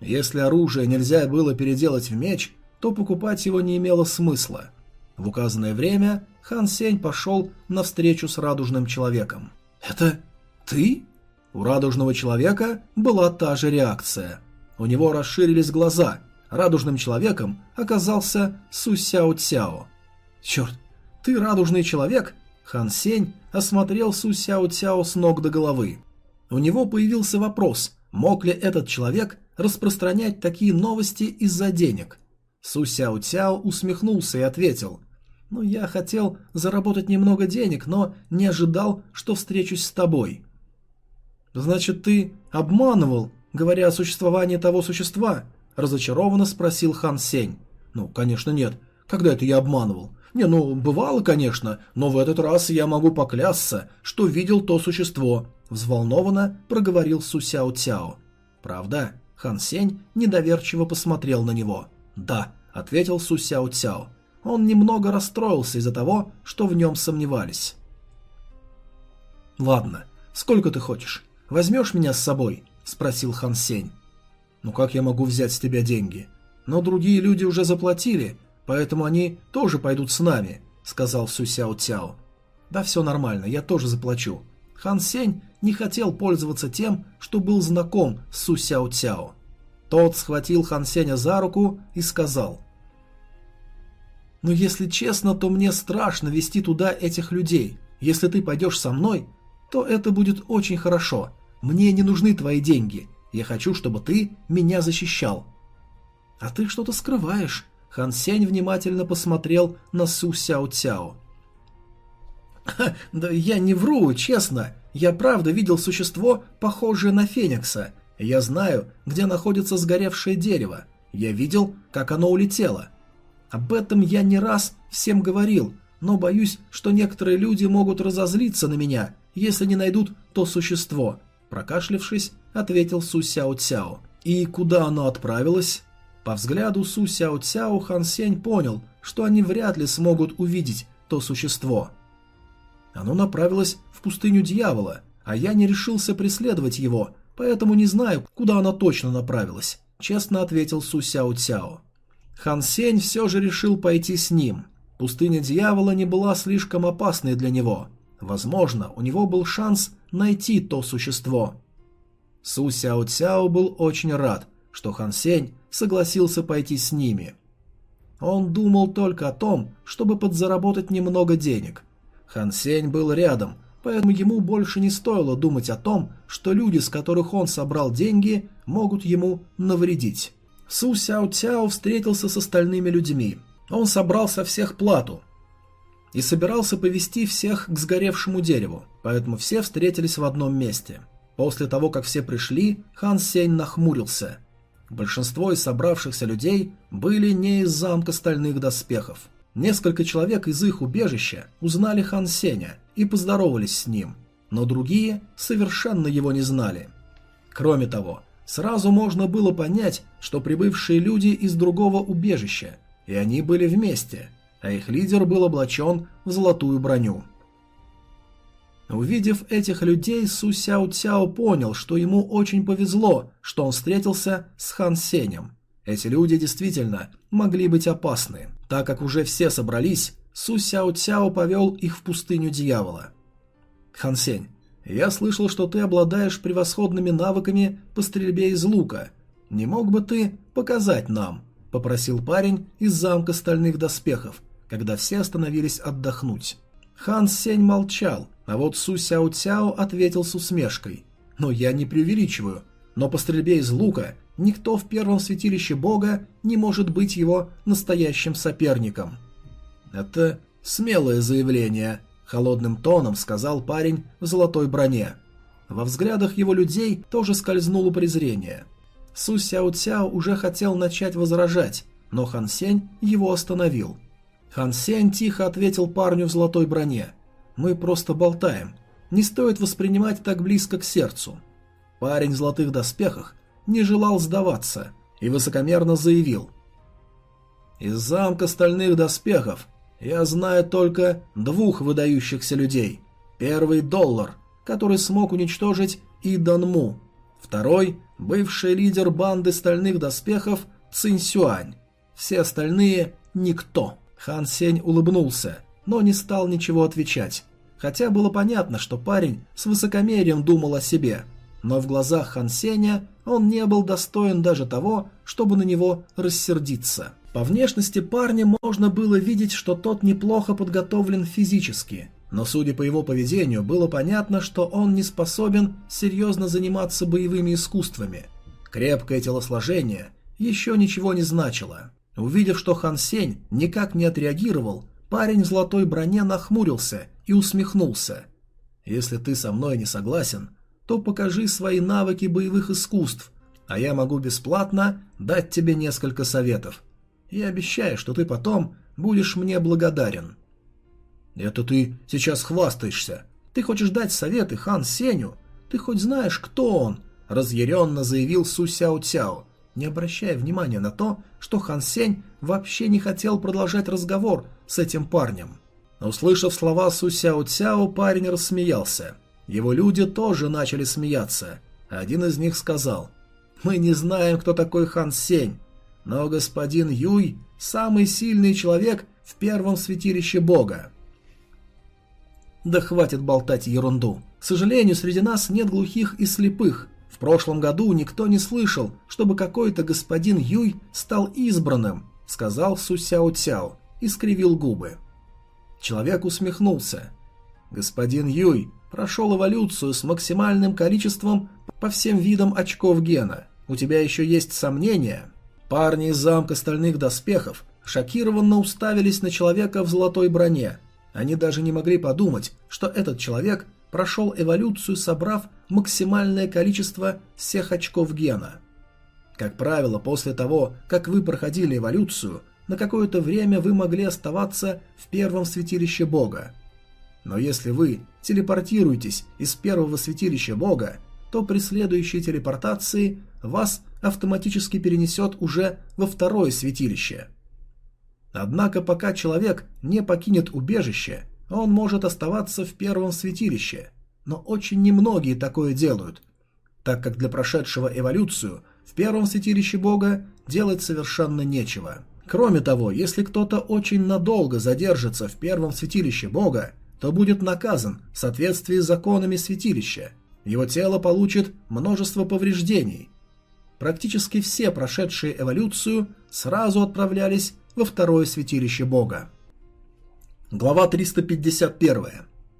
Если оружие нельзя было переделать в меч, то покупать его не имело смысла. В указанное время Хан Сень пошел на встречу с радужным человеком. «Это ты?» У радужного человека была та же реакция. У него расширились глаза. Радужным человеком оказался Су Сяо Цяо. «Черт, ты радужный человек?» Хан Сень осмотрел Су Сяо Цяо с ног до головы. У него появился вопрос, мог ли этот человек распространять такие новости из-за денег. Су Сяо Цяо усмехнулся и ответил – ну, я хотел заработать немного денег, но не ожидал, что встречусь с тобой. Значит, ты обманывал, говоря о существовании того существа? Разочарованно спросил Хан Сень. Ну, конечно, нет. Когда это я обманывал? Не, ну, бывало, конечно, но в этот раз я могу поклясться, что видел то существо. Взволнованно проговорил Су Сяо Цяо. Правда? Хан Сень недоверчиво посмотрел на него. Да, ответил Су Сяо Цяо. Он немного расстроился из-за того, что в нем сомневались. «Ладно, сколько ты хочешь? Возьмешь меня с собой?» – спросил Хан Сень. «Ну как я могу взять с тебя деньги? Но другие люди уже заплатили, поэтому они тоже пойдут с нами», – сказал Су Сяо Цяо. «Да все нормально, я тоже заплачу». Хан Сень не хотел пользоваться тем, что был знаком с Су Сяо Цяо. Тот схватил Хан Сеня за руку и сказал но если честно, то мне страшно вести туда этих людей. Если ты пойдешь со мной, то это будет очень хорошо. Мне не нужны твои деньги. Я хочу, чтобы ты меня защищал. А ты что-то скрываешь. Хан Сень внимательно посмотрел на Су Сяо Цяо. да я не вру, честно. Я правда видел существо, похожее на Феникса. Я знаю, где находится сгоревшее дерево. Я видел, как оно улетело. Об этом я не раз всем говорил, но боюсь, что некоторые люди могут разозлиться на меня, если не найдут то существо. Прокашлявшись, ответил Су Сяо Цяо. И куда оно отправилось? По взгляду Су Сяо Цяо Хан Сень понял, что они вряд ли смогут увидеть то существо. Оно направилось в пустыню дьявола, а я не решился преследовать его, поэтому не знаю, куда оно точно направилось, честно ответил Су Сяо Цяо. Хан Сень все же решил пойти с ним. Пустыня дьявола не была слишком опасной для него. Возможно, у него был шанс найти то существо. Су Сяо Цяо был очень рад, что Хан Сень согласился пойти с ними. Он думал только о том, чтобы подзаработать немного денег. Хан Сень был рядом, поэтому ему больше не стоило думать о том, что люди, с которых он собрал деньги, могут ему навредить. Су Сяо Цяо встретился с остальными людьми. Он собрал со всех плату и собирался повести всех к сгоревшему дереву, поэтому все встретились в одном месте. После того, как все пришли, Хан Сень нахмурился. Большинство из собравшихся людей были не из замка стальных доспехов. Несколько человек из их убежища узнали Хан Сеня и поздоровались с ним, но другие совершенно его не знали. Кроме того, сразу можно было понять, что прибывшие люди из другого убежища, и они были вместе, а их лидер был облачен в золотую броню. Увидев этих людей, Су Сяо Цяо понял, что ему очень повезло, что он встретился с Хан Сенем. Эти люди действительно могли быть опасны. Так как уже все собрались, Су Сяо Цяо повел их в пустыню дьявола. «Хан Сень, я слышал, что ты обладаешь превосходными навыками по стрельбе из лука. Не мог бы ты показать нам?» – попросил парень из замка стальных доспехов, когда все остановились отдохнуть. Хан Сень молчал, а вот Су Сяо Цяо ответил с усмешкой. «Но я не преувеличиваю, но по стрельбе из лука никто в первом святилище бога не может быть его настоящим соперником». «Это смелое заявление», — холодным тоном сказал парень в золотой броне. Во взглядах его людей тоже скользнуло презрение. Су Сяо Цяо уже хотел начать возражать, но Хан Сень его остановил. Хан Сень тихо ответил парню в золотой броне — мы просто болтаем. Не стоит воспринимать так близко к сердцу. Парень в золотых доспехах не желал сдаваться и высокомерно заявил. «Из замка стальных доспехов я знаю только двух выдающихся людей. Первый – Доллар, который смог уничтожить Иданму. Второй – бывший лидер банды стальных доспехов Цинь Сюань. Все остальные – никто». Хан Сень улыбнулся – но не стал ничего отвечать. Хотя было понятно, что парень с высокомерием думал о себе, но в глазах Хан Сеня он не был достоин даже того, чтобы на него рассердиться. По внешности парня можно было видеть, что тот неплохо подготовлен физически, но судя по его поведению, было понятно, что он не способен серьезно заниматься боевыми искусствами. Крепкое телосложение еще ничего не значило. Увидев, что Хан Сень никак не отреагировал, Парень в золотой броне нахмурился и усмехнулся. «Если ты со мной не согласен, то покажи свои навыки боевых искусств, а я могу бесплатно дать тебе несколько советов. Я обещаю, что ты потом будешь мне благодарен». «Это ты сейчас хвастаешься. Ты хочешь дать советы хан Сеню? Ты хоть знаешь, кто он?» – разъяренно заявил Су Сяо Цяо, не обращая внимания на то, что Хан Сень вообще не хотел продолжать разговор с этим парнем. Услышав слова Су Сяо Цяо, парень рассмеялся. Его люди тоже начали смеяться. Один из них сказал, «Мы не знаем, кто такой Хан Сень, но господин Юй – самый сильный человек в первом святилище Бога». Да хватит болтать ерунду. К сожалению, среди нас нет глухих и слепых. В прошлом году никто не слышал, чтобы какой-то господин Юй стал избранным, сказал Су Сяо Цяо и скривил губы. Человек усмехнулся. Господин Юй прошел эволюцию с максимальным количеством по всем видам очков гена. У тебя еще есть сомнения? Парни из замка стальных доспехов шокированно уставились на человека в золотой броне. Они даже не могли подумать, что этот человек прошел эволюцию, собрав максимальное количество всех очков гена. Как правило, после того, как вы проходили эволюцию, на какое-то время вы могли оставаться в первом святилище Бога. Но если вы телепортируетесь из первого святилища Бога, то при следующей телепортации вас автоматически перенесет уже во второе святилище. Однако пока человек не покинет убежище, он может оставаться в первом святилище, но очень немногие такое делают, так как для прошедшего эволюцию в первом святилище Бога делать совершенно нечего. Кроме того, если кто-то очень надолго задержится в первом святилище Бога, то будет наказан в соответствии с законами святилища. Его тело получит множество повреждений. Практически все прошедшие эволюцию сразу отправлялись во второе святилище Бога. Глава 351.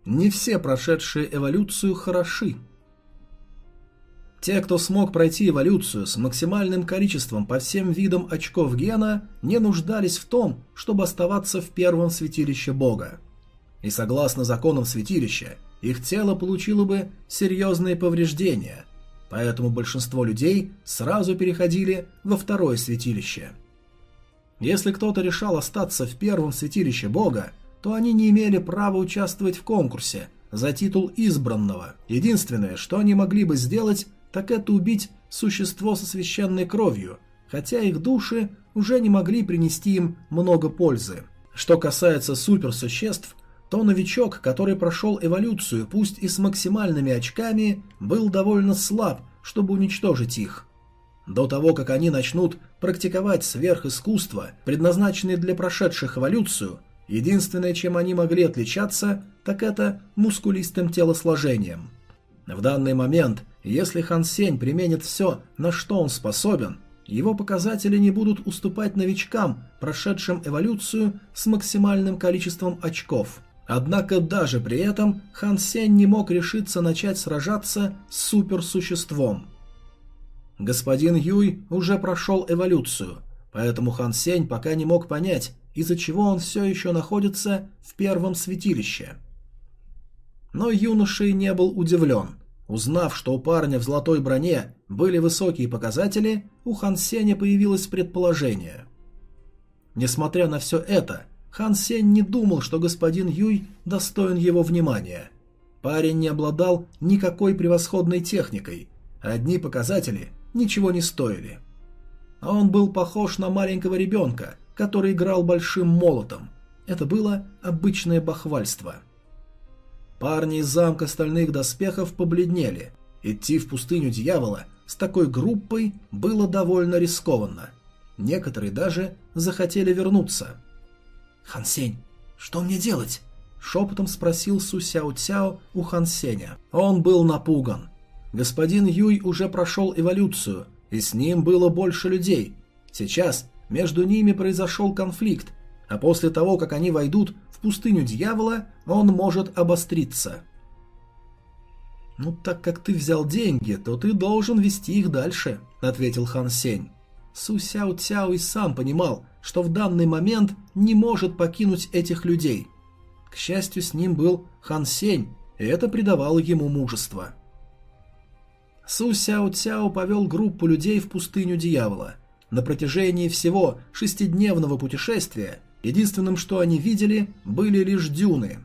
Не все прошедшие эволюцию хороши. Те, кто смог пройти эволюцию с максимальным количеством по всем видам очков гена, не нуждались в том, чтобы оставаться в первом святилище Бога. И согласно законам святилища, их тело получило бы серьезные повреждения, поэтому большинство людей сразу переходили во второе святилище. Если кто-то решал остаться в первом святилище бога, то они не имели права участвовать в конкурсе за титул избранного. Единственное, что они могли бы сделать, так это убить существо со священной кровью, хотя их души уже не могли принести им много пользы. Что касается суперсуществ, то новичок, который прошел эволюцию, пусть и с максимальными очками, был довольно слаб, чтобы уничтожить их. До того, как они начнут практиковать сверхискусство, предназначенные для прошедших эволюцию, единственное, чем они могли отличаться, так это мускулистым телосложением. В данный момент, если Хан Сень применит все, на что он способен, его показатели не будут уступать новичкам, прошедшим эволюцию с максимальным количеством очков. Однако даже при этом Хан Сень не мог решиться начать сражаться с суперсуществом. Господин Юй уже прошел эволюцию, поэтому Хан Сень пока не мог понять, из-за чего он все еще находится в первом святилище. Но юношей не был удивлен. Узнав, что у парня в золотой броне были высокие показатели, у Хан Сеня появилось предположение. Несмотря на все это, Хан Сень не думал, что господин Юй достоин его внимания. Парень не обладал никакой превосходной техникой, одни показатели ничего не стоили. А он был похож на маленького ребенка, который играл большим молотом. Это было обычное бахвальство. Парни из замка стальных доспехов побледнели. Идти в пустыню дьявола с такой группой было довольно рискованно. Некоторые даже захотели вернуться – «Хан Сень, что мне делать?» Шепотом спросил Су Сяо Цяо у Хан Сеня. Он был напуган. Господин Юй уже прошел эволюцию, и с ним было больше людей. Сейчас между ними произошел конфликт, а после того, как они войдут в пустыню дьявола, он может обостриться. «Ну, так как ты взял деньги, то ты должен вести их дальше», — ответил Хан Сень. Су Сяо Цяо и сам понимал, что в данный момент не может покинуть этих людей. К счастью, с ним был Хан Сень, и это придавало ему мужество. Су Сяо Цяо повел группу людей в пустыню дьявола. На протяжении всего шестидневного путешествия единственным, что они видели, были лишь дюны.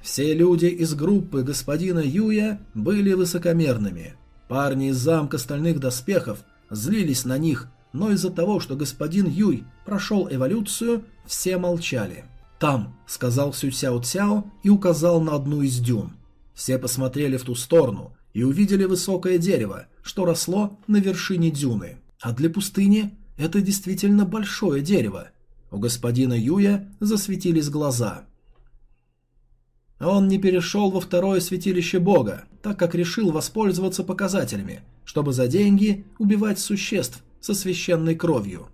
Все люди из группы господина Юя были высокомерными. Парни из замка стальных доспехов злились на них, но из-за того, что господин Юй прошел эволюцию, все молчали. «Там», — сказал Сю Сяо Цяо и указал на одну из дюн. Все посмотрели в ту сторону и увидели высокое дерево, что росло на вершине дюны. А для пустыни это действительно большое дерево. У господина Юя засветились глаза. Он не перешел во второе святилище бога, так как решил воспользоваться показателями, чтобы за деньги убивать существ со священной кровью.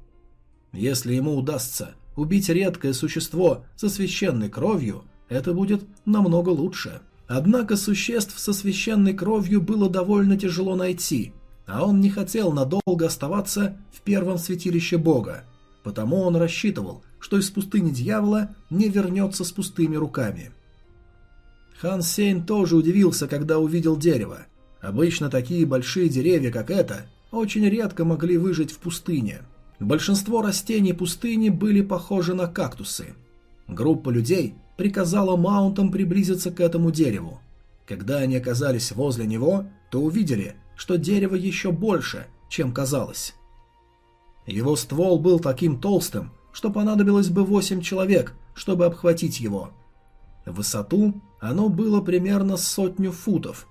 Если ему удастся убить редкое существо со священной кровью, это будет намного лучше. Однако существ со священной кровью было довольно тяжело найти, а он не хотел надолго оставаться в первом святилище бога, потому он рассчитывал, что из пустыни дьявола не вернется с пустыми руками. Хан Сейн тоже удивился, когда увидел дерево. Обычно такие большие деревья, как это, очень редко могли выжить в пустыне. Большинство растений пустыни были похожи на кактусы. Группа людей приказала маунтам приблизиться к этому дереву. Когда они оказались возле него, то увидели, что дерево еще больше, чем казалось. Его ствол был таким толстым, что понадобилось бы восемь человек, чтобы обхватить его. В высоту оно было примерно сотню футов.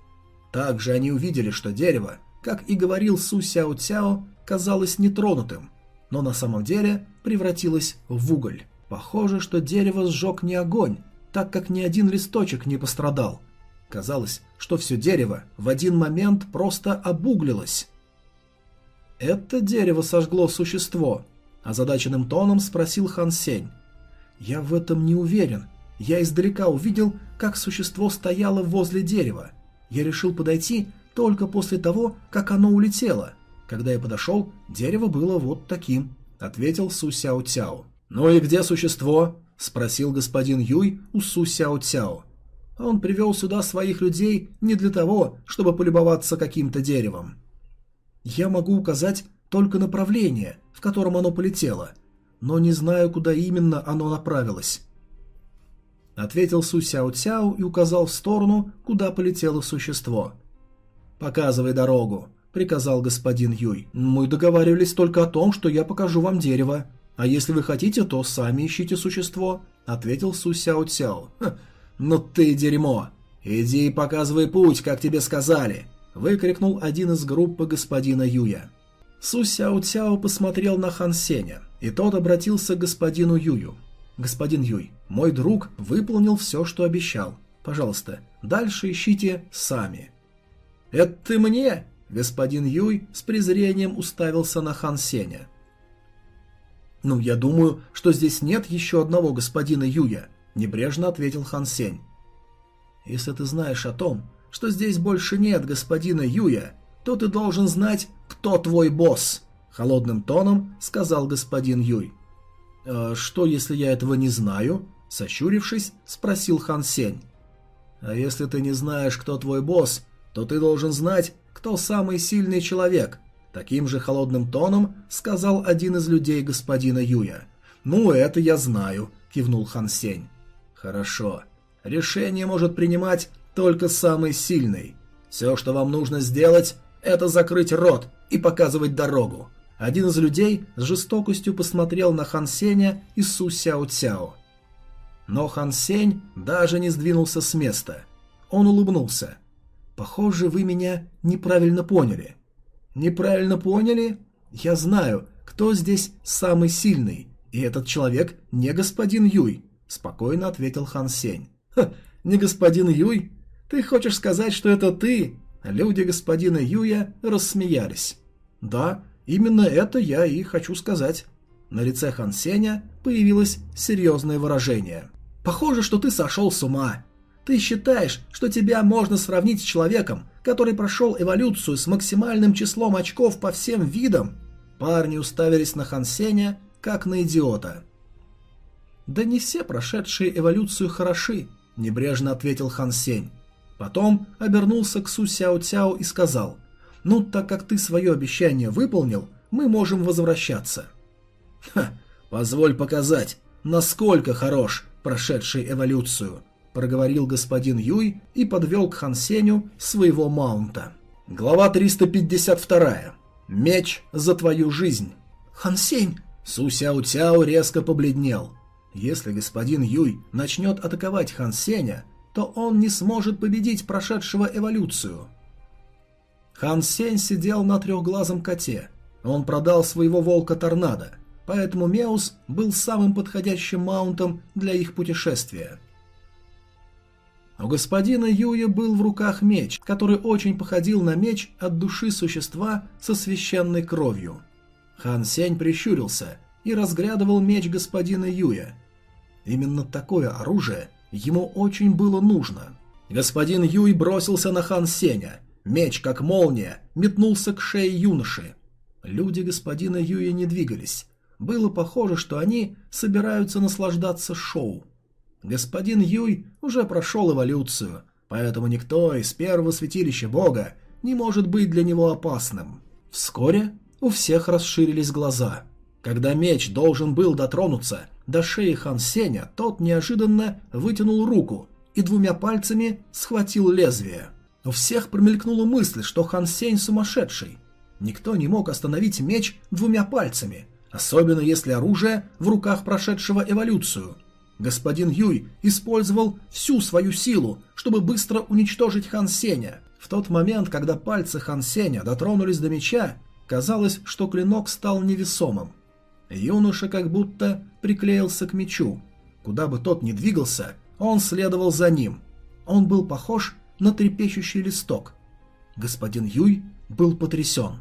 Также они увидели, что дерево, как и говорил Су Сяо Цяо, казалось нетронутым, но на самом деле превратилось в уголь. Похоже, что дерево сжег не огонь, так как ни один листочек не пострадал. Казалось, что все дерево в один момент просто обуглилось. «Это дерево сожгло существо», – озадаченным тоном спросил Хан Сень. «Я в этом не уверен. Я издалека увидел, как существо стояло возле дерева. Я решил подойти только после того, как оно улетело. Когда я подошел, дерево было вот таким, ответил Су Сяо Цяо. Ну и где существо? спросил господин Юй у Су Сяо Цяо. Он привел сюда своих людей не для того, чтобы полюбоваться каким-то деревом. Я могу указать только направление, в котором оно полетело, но не знаю, куда именно оно направилось. Ответил Су Сяо Цяо и указал в сторону, куда полетело существо. «Показывай дорогу», — приказал господин Юй. «Мы договаривались только о том, что я покажу вам дерево. А если вы хотите, то сами ищите существо», — ответил Су Сяо Цяо. «Ну ты дерьмо! Иди и показывай путь, как тебе сказали!» — выкрикнул один из группы господина Юя. Су Сяо Цяо посмотрел на Хан Сеня, и тот обратился к господину Юю. «Господин Юй, мой друг выполнил все, что обещал. Пожалуйста, дальше ищите сами». «Это ты мне?» Господин Юй с презрением уставился на Хан Сеня. «Ну, я думаю, что здесь нет еще одного господина Юя», – небрежно ответил Хан Сень. «Если ты знаешь о том, что здесь больше нет господина Юя, то ты должен знать, кто твой босс», – холодным тоном сказал господин Юй. «Э, «Что, если я этого не знаю?» – сощурившись, спросил Хан Сень. «А если ты не знаешь, кто твой босс, то ты должен знать, кто самый сильный человек. Таким же холодным тоном сказал один из людей господина Юя. «Ну, это я знаю», — кивнул Хан Сень. «Хорошо. Решение может принимать только самый сильный. Все, что вам нужно сделать, это закрыть рот и показывать дорогу». Один из людей с жестокостью посмотрел на Хан Сеня и Су Сяо Цяо. Но Хан Сень даже не сдвинулся с места. Он улыбнулся. Похоже, вы меня неправильно поняли. Неправильно поняли? Я знаю, кто здесь самый сильный, и этот человек не господин Юй, спокойно ответил Хан Сень. Ха, не господин Юй? Ты хочешь сказать, что это ты? Люди господина Юя рассмеялись. Да, именно это я и хочу сказать. На лице Хан Сеня появилось серьезное выражение. Похоже, что ты сошел с ума. Ты считаешь, что тебя можно сравнить с человеком, который прошел эволюцию с максимальным числом очков по всем видам? Парни уставились на Хансеня, как на идиота. «Да не все прошедшие эволюцию хороши», – небрежно ответил Хан Сень. Потом обернулся к Су Сяо Цяо и сказал, «Ну, так как ты свое обещание выполнил, мы можем возвращаться». «Ха, позволь показать, насколько хорош прошедший эволюцию», – проговорил господин Юй и подвел к Хан Сеню своего маунта. Глава 352. Меч за твою жизнь. Хан Сень! Су Сяо Цяо резко побледнел. Если господин Юй начнет атаковать Хан Сеня, то он не сможет победить прошедшего эволюцию. Хан Сень сидел на трехглазом коте. Он продал своего волка Торнадо, поэтому Меус был самым подходящим маунтом для их путешествия. У господина Юя был в руках меч, который очень походил на меч от души существа со священной кровью. Хан Сень прищурился и разглядывал меч господина Юя. Именно такое оружие ему очень было нужно. Господин Юй бросился на Хан Сеня. Меч, как молния, метнулся к шее юноши. Люди господина Юя не двигались. Было похоже, что они собираются наслаждаться шоу. Господин Юй уже прошел эволюцию, поэтому никто из первого святилища бога не может быть для него опасным. Вскоре у всех расширились глаза. Когда меч должен был дотронуться до шеи Хан Сеня, тот неожиданно вытянул руку и двумя пальцами схватил лезвие. У всех промелькнула мысль, что Хан Сень сумасшедший. Никто не мог остановить меч двумя пальцами, особенно если оружие в руках прошедшего эволюцию – Господин Юй использовал всю свою силу, чтобы быстро уничтожить Хан Сеня. В тот момент, когда пальцы Хан Сеня дотронулись до меча, казалось, что клинок стал невесомым. Юноша как будто приклеился к мечу. Куда бы тот ни двигался, он следовал за ним. Он был похож на трепещущий листок. Господин Юй был потрясен.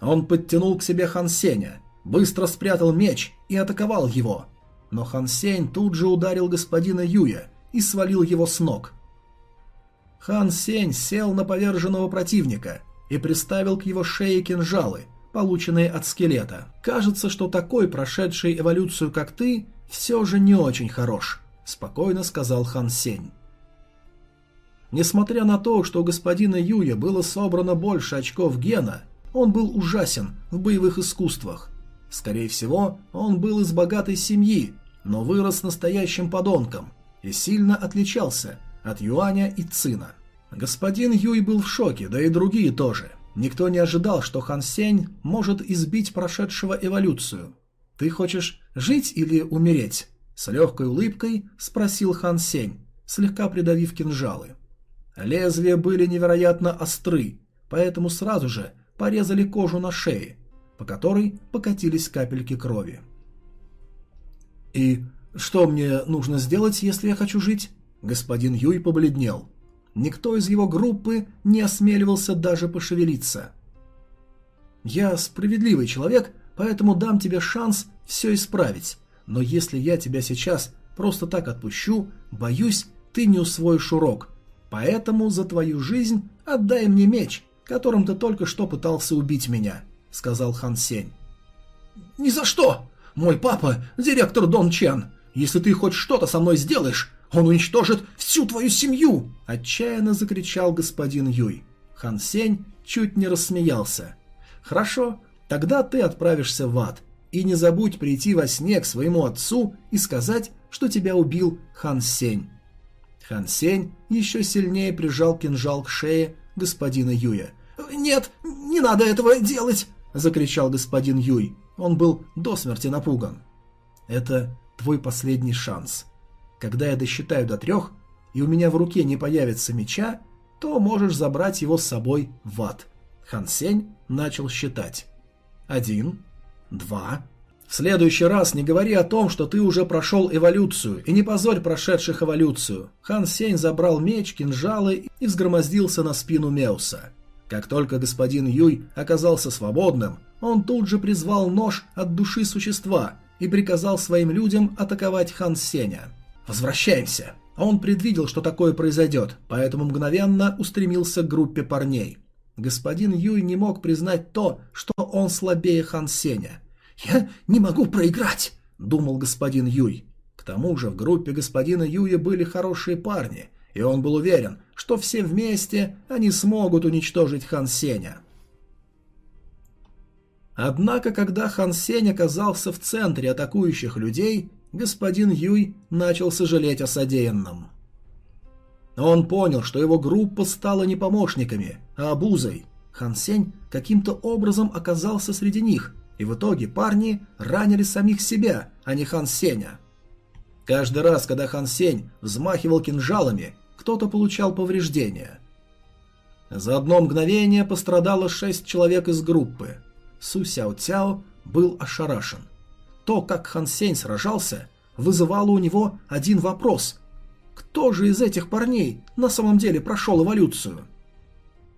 Он подтянул к себе Хан Сеня, быстро спрятал меч и атаковал его – но Хан Сень тут же ударил господина Юя и свалил его с ног. Хан Сень сел на поверженного противника и приставил к его шее кинжалы, полученные от скелета. Кажется, что такой, прошедший эволюцию, как ты, все же не очень хорош. — спокойно сказал Хан Сень. Несмотря на то, что у господина Юя было собрано больше очков гена, он был ужасен в боевых искусствах. Скорее всего, он был из богатой семьи, но вырос настоящим подонком и сильно отличался от Юаня и Цина. Господин Юй был в шоке, да и другие тоже. Никто не ожидал, что Хан Сень может избить прошедшего эволюцию. «Ты хочешь жить или умереть?» С легкой улыбкой спросил Хан Сень, слегка придавив кинжалы. Лезвия были невероятно остры, поэтому сразу же порезали кожу на шее, по которой покатились капельки крови. «И что мне нужно сделать, если я хочу жить?» Господин Юй побледнел. Никто из его группы не осмеливался даже пошевелиться. «Я справедливый человек, поэтому дам тебе шанс все исправить, но если я тебя сейчас просто так отпущу, боюсь, ты не усвоишь урок. Поэтому за твою жизнь отдай мне меч, которым ты только что пытался убить меня», — сказал Хан Сень. «Ни за что! Мой папа — директор Дон Чен. Если ты хоть что-то со мной сделаешь, он уничтожит всю твою семью!» — отчаянно закричал господин Юй. Хан Сень чуть не рассмеялся. «Хорошо, тогда ты отправишься в ад. И не забудь прийти во сне к своему отцу и сказать, что тебя убил Хан Сень». Хан Сень еще сильнее прижал кинжал к шее господина Юя. «Нет, не надо этого делать!» – закричал господин Юй. Он был до смерти напуган. «Это твой последний шанс. Когда я досчитаю до трех, и у меня в руке не появится меча, то можешь забрать его с собой в ад». Хан Сень начал считать. «Один, два, в следующий раз не говори о том, что ты уже прошел эволюцию, и не позорь прошедших эволюцию. Хан Сень забрал меч, кинжалы и взгромоздился на спину Меуса. Как только господин Юй оказался свободным, он тут же призвал нож от души существа и приказал своим людям атаковать Хан Сеня. «Возвращаемся!» Он предвидел, что такое произойдет, поэтому мгновенно устремился к группе парней. Господин Юй не мог признать то, что он слабее Хан Сеня – «Я не могу проиграть!» – думал господин Юй. К тому же в группе господина Юя были хорошие парни, и он был уверен, что все вместе они смогут уничтожить Хан Сеня. Однако, когда Хан Сень оказался в центре атакующих людей, господин Юй начал сожалеть о содеянном. Он понял, что его группа стала не помощниками, а обузой. Хан Сень каким-то образом оказался среди них, и в итоге парни ранили самих себя, а не Хан Сеня. Каждый раз, когда Хан Сень взмахивал кинжалами, кто-то получал повреждения. За одно мгновение пострадало шесть человек из группы. Су Сяо Цяо был ошарашен. То, как Хан Сень сражался, вызывало у него один вопрос. Кто же из этих парней на самом деле прошел эволюцию?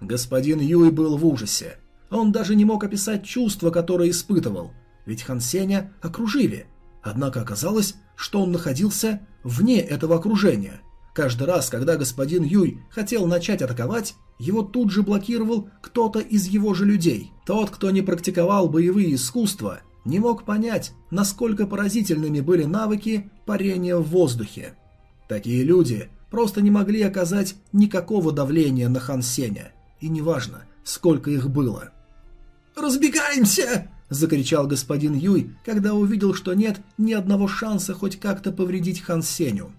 Господин Юй был в ужасе. Он даже не мог описать чувства, которые испытывал, ведь Хан Сеня окружили. Однако оказалось, что он находился вне этого окружения. Каждый раз, когда господин Юй хотел начать атаковать, его тут же блокировал кто-то из его же людей. Тот, кто не практиковал боевые искусства, не мог понять, насколько поразительными были навыки парения в воздухе. Такие люди просто не могли оказать никакого давления на Хан Сеня, и неважно, сколько их было. «Разбегаемся!» – закричал господин Юй, когда увидел, что нет ни одного шанса хоть как-то повредить Хан Сеню.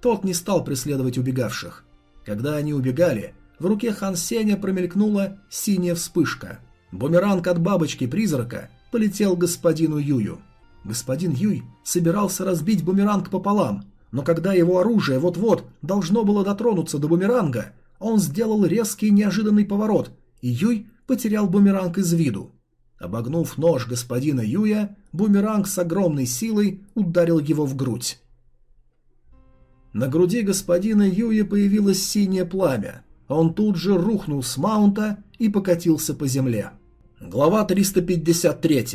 Тот не стал преследовать убегавших. Когда они убегали, в руке Хан Сеня промелькнула синяя вспышка. Бумеранг от бабочки-призрака полетел господину Юю. Господин Юй собирался разбить бумеранг пополам, но когда его оружие вот-вот должно было дотронуться до бумеранга, он сделал резкий неожиданный поворот, и Юй потерял бумеранг из виду. Обогнув нож господина Юя, бумеранг с огромной силой ударил его в грудь. На груди господина Юя появилось синее пламя. Он тут же рухнул с маунта и покатился по земле. Глава 353.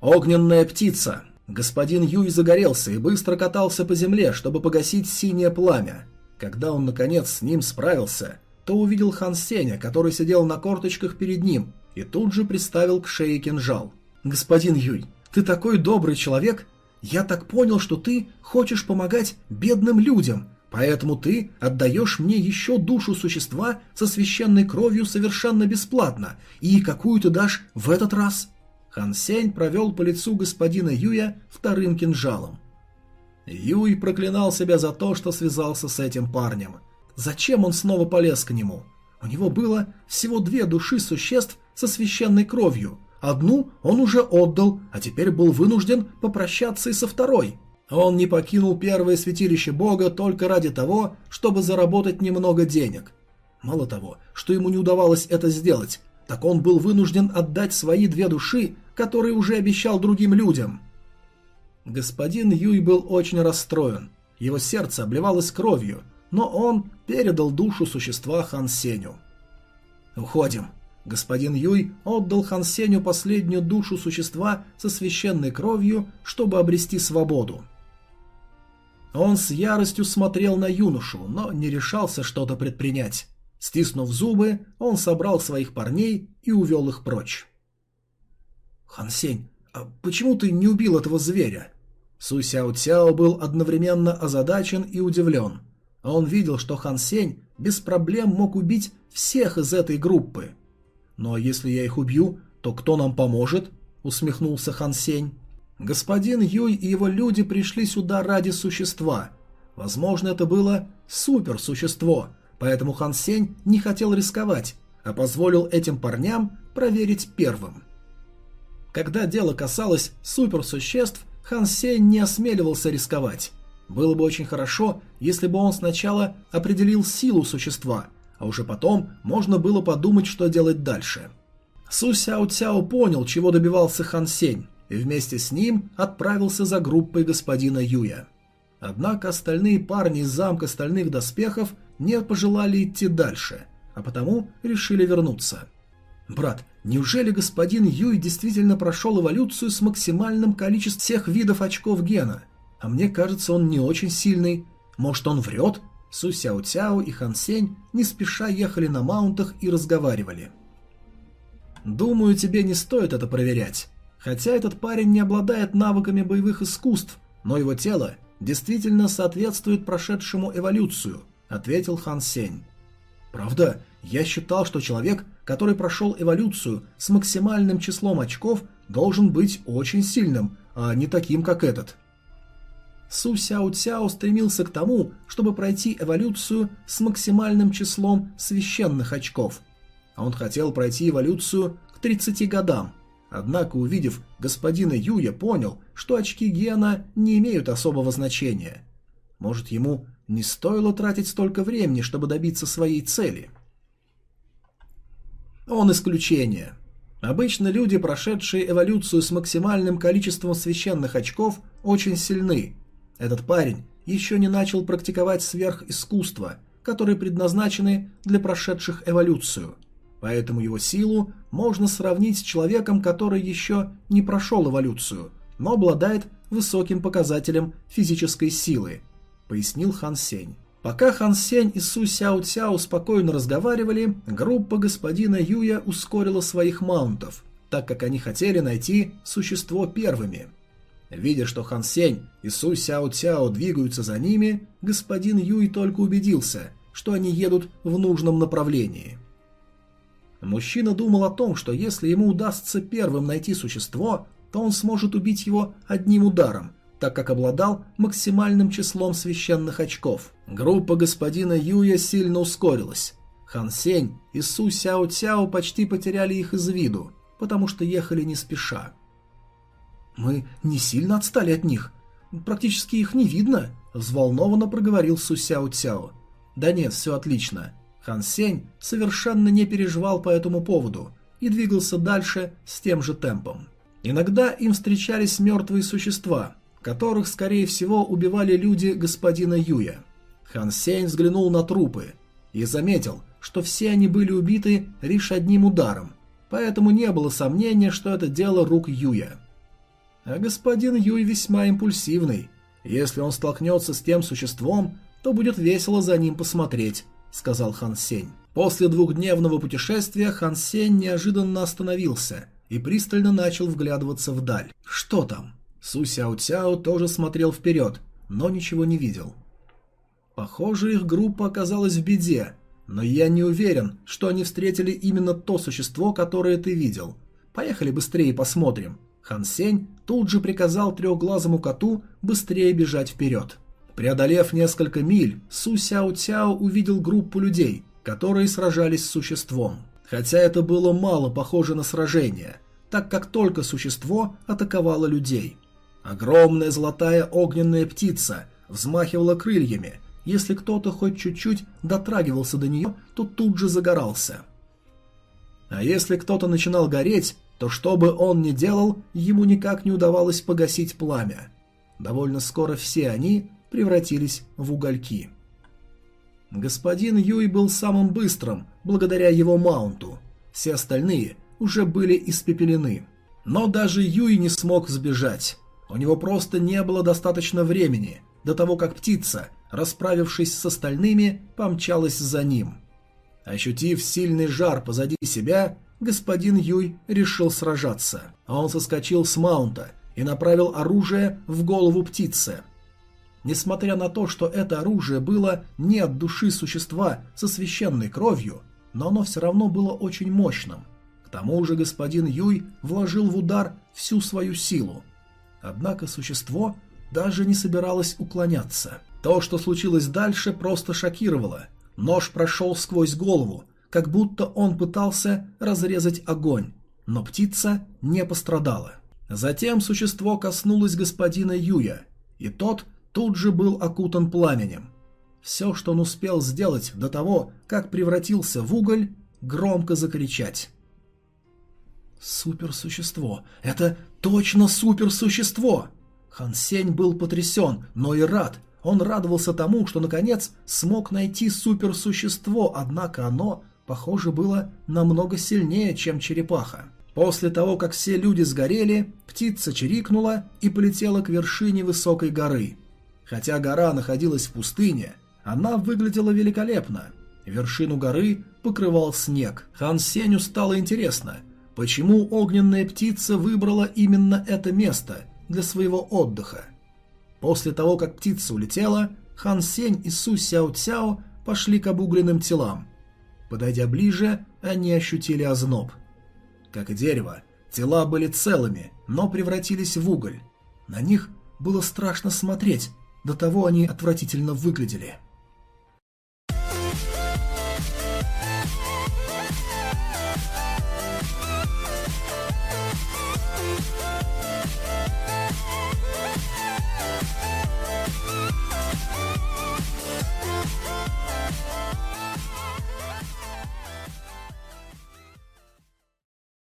Огненная птица. Господин Юй загорелся и быстро катался по земле, чтобы погасить синее пламя. Когда он наконец с ним справился, то увидел Хан Сеня, который сидел на корточках перед ним, и тут же приставил к шее кинжал. «Господин Юй, ты такой добрый человек! я так понял, что ты хочешь помогать бедным людям, поэтому ты отдаешь мне еще душу существа со священной кровью совершенно бесплатно, и какую ты дашь в этот раз?» Хан Сень провел по лицу господина Юя вторым кинжалом. Юй проклинал себя за то, что связался с этим парнем. Зачем он снова полез к нему? У него было всего две души существ со священной кровью. Одну он уже отдал, а теперь был вынужден попрощаться и со второй. Он не покинул первое святилище бога только ради того, чтобы заработать немного денег. Мало того, что ему не удавалось это сделать, так он был вынужден отдать свои две души, которые уже обещал другим людям. Господин Юй был очень расстроен. Его сердце обливалось кровью, но он передал душу существа Хан Сеню. «Уходим». Господин Юй отдал Хан Сеню последнюю душу существа со священной кровью, чтобы обрести свободу. Он с яростью смотрел на юношу, но не решался что-то предпринять. Стиснув зубы, он собрал своих парней и увел их прочь. «Хан Сень, а почему ты не убил этого зверя?» Су Сяо Цяо был одновременно озадачен и удивлен. Он видел, что Хан Сень без проблем мог убить всех из этой группы. «Но если я их убью, то кто нам поможет?» – усмехнулся Хан Сень. Господин Юй и его люди пришли сюда ради существа. Возможно, это было суперсущество, поэтому Хан Сень не хотел рисковать, а позволил этим парням проверить первым. Когда дело касалось суперсуществ, Хан Сень не осмеливался рисковать. Было бы очень хорошо, если бы он сначала определил силу существа, а уже потом можно было подумать, что делать дальше. Су Сяо Цяо понял, чего добивался Хан Сень, и вместе с ним отправился за группой господина Юя. Однако остальные парни из замка стальных доспехов не пожелали идти дальше, а потому решили вернуться. «Брат, неужели господин Юй действительно прошел эволюцию с максимальным количеством всех видов очков гена? А мне кажется, он не очень сильный. Может, он врет?» Су Сяо Цяо и Хан Сень не спеша ехали на маунтах и разговаривали. «Думаю, тебе не стоит это проверять. Хотя этот парень не обладает навыками боевых искусств, но его тело действительно соответствует прошедшему эволюцию», — ответил Хан Сень. «Правда, я считал, что человек, который прошел эволюцию с максимальным числом очков, должен быть очень сильным, а не таким, как этот». Су Сяо Цяо стремился к тому, чтобы пройти эволюцию с максимальным числом священных очков. А он хотел пройти эволюцию к 30 годам. Однако, увидев господина Юя, понял, что очки Гена не имеют особого значения. Может, ему не стоило тратить столько времени, чтобы добиться своей цели? Он исключение. Обычно люди, прошедшие эволюцию с максимальным количеством священных очков, очень сильны, этот парень еще не начал практиковать сверхискусства, которые предназначены для прошедших эволюцию, поэтому его силу можно сравнить с человеком, который еще не прошел эволюцию, но обладает высоким показателем физической силы, пояснил Хан Сень. Пока Хан Сень и Су Сяо Цяо спокойно разговаривали, группа господина Юя ускорила своих маунтов, так как они хотели найти существо первыми – Видя, что Хан Сень и Су Сяо Цяо двигаются за ними, господин Юй только убедился, что они едут в нужном направлении. Мужчина думал о том, что если ему удастся первым найти существо, то он сможет убить его одним ударом, так как обладал максимальным числом священных очков. Группа господина Юя сильно ускорилась. Хан Сень и Су Сяо Цяо почти потеряли их из виду, потому что ехали не спеша. «Мы не сильно отстали от них. Практически их не видно», – взволнованно проговорил Сусяо Цяо. «Да нет, все отлично». Хан Сень совершенно не переживал по этому поводу и двигался дальше с тем же темпом. Иногда им встречались мертвые существа, которых, скорее всего, убивали люди господина Юя. Хан Сень взглянул на трупы и заметил, что все они были убиты лишь одним ударом, поэтому не было сомнения, что это дело рук Юя. А господин Юй весьма импульсивный. Если он столкнется с тем существом, то будет весело за ним посмотреть», — сказал Хан Сень. После двухдневного путешествия Хан Сень неожиданно остановился и пристально начал вглядываться вдаль. «Что там?» Су Сяо Цяо тоже смотрел вперед, но ничего не видел. Похоже, их группа оказалась в беде, но я не уверен, что они встретили именно то существо, которое ты видел. Поехали быстрее посмотрим. Хан Сень тут же приказал трехглазому коту быстрее бежать вперед. Преодолев несколько миль, Су Сяо Цяо увидел группу людей, которые сражались с существом. Хотя это было мало похоже на сражение, так как только существо атаковало людей. Огромная золотая огненная птица взмахивала крыльями. Если кто-то хоть чуть-чуть дотрагивался до нее, то тут же загорался. А если кто-то начинал гореть, то что бы он ни делал, ему никак не удавалось погасить пламя. Довольно скоро все они превратились в угольки. Господин Юй был самым быстрым, благодаря его маунту. Все остальные уже были испепелены. Но даже Юй не смог сбежать. У него просто не было достаточно времени, до того как птица, расправившись с остальными, помчалась за ним. Ощутив сильный жар позади себя, господин Юй решил сражаться. Он соскочил с маунта и направил оружие в голову птицы. Несмотря на то, что это оружие было не от души существа со священной кровью, но оно все равно было очень мощным. К тому же господин Юй вложил в удар всю свою силу. Однако существо даже не собиралось уклоняться. То, что случилось дальше, просто шокировало. Нож прошел сквозь голову, как будто он пытался разрезать огонь, но птица не пострадала. Затем существо коснулось господина Юя, и тот тут же был окутан пламенем. Все, что он успел сделать до того, как превратился в уголь, громко закричать. «Суперсущество! Это точно суперсущество!» Хан Сень был потрясен, но и рад. Он радовался тому, что наконец смог найти суперсущество, однако оно, похоже, было намного сильнее, чем черепаха. После того, как все люди сгорели, птица чирикнула и полетела к вершине высокой горы. Хотя гора находилась в пустыне, она выглядела великолепно. Вершину горы покрывал снег. Хан Сеню стало интересно, почему огненная птица выбрала именно это место для своего отдыха. После того, как птица улетела, Хан Сень и Су Сяо Цяо пошли к обугленным телам. Подойдя ближе, они ощутили озноб. Как и дерево, тела были целыми, но превратились в уголь. На них было страшно смотреть, до того они отвратительно выглядели.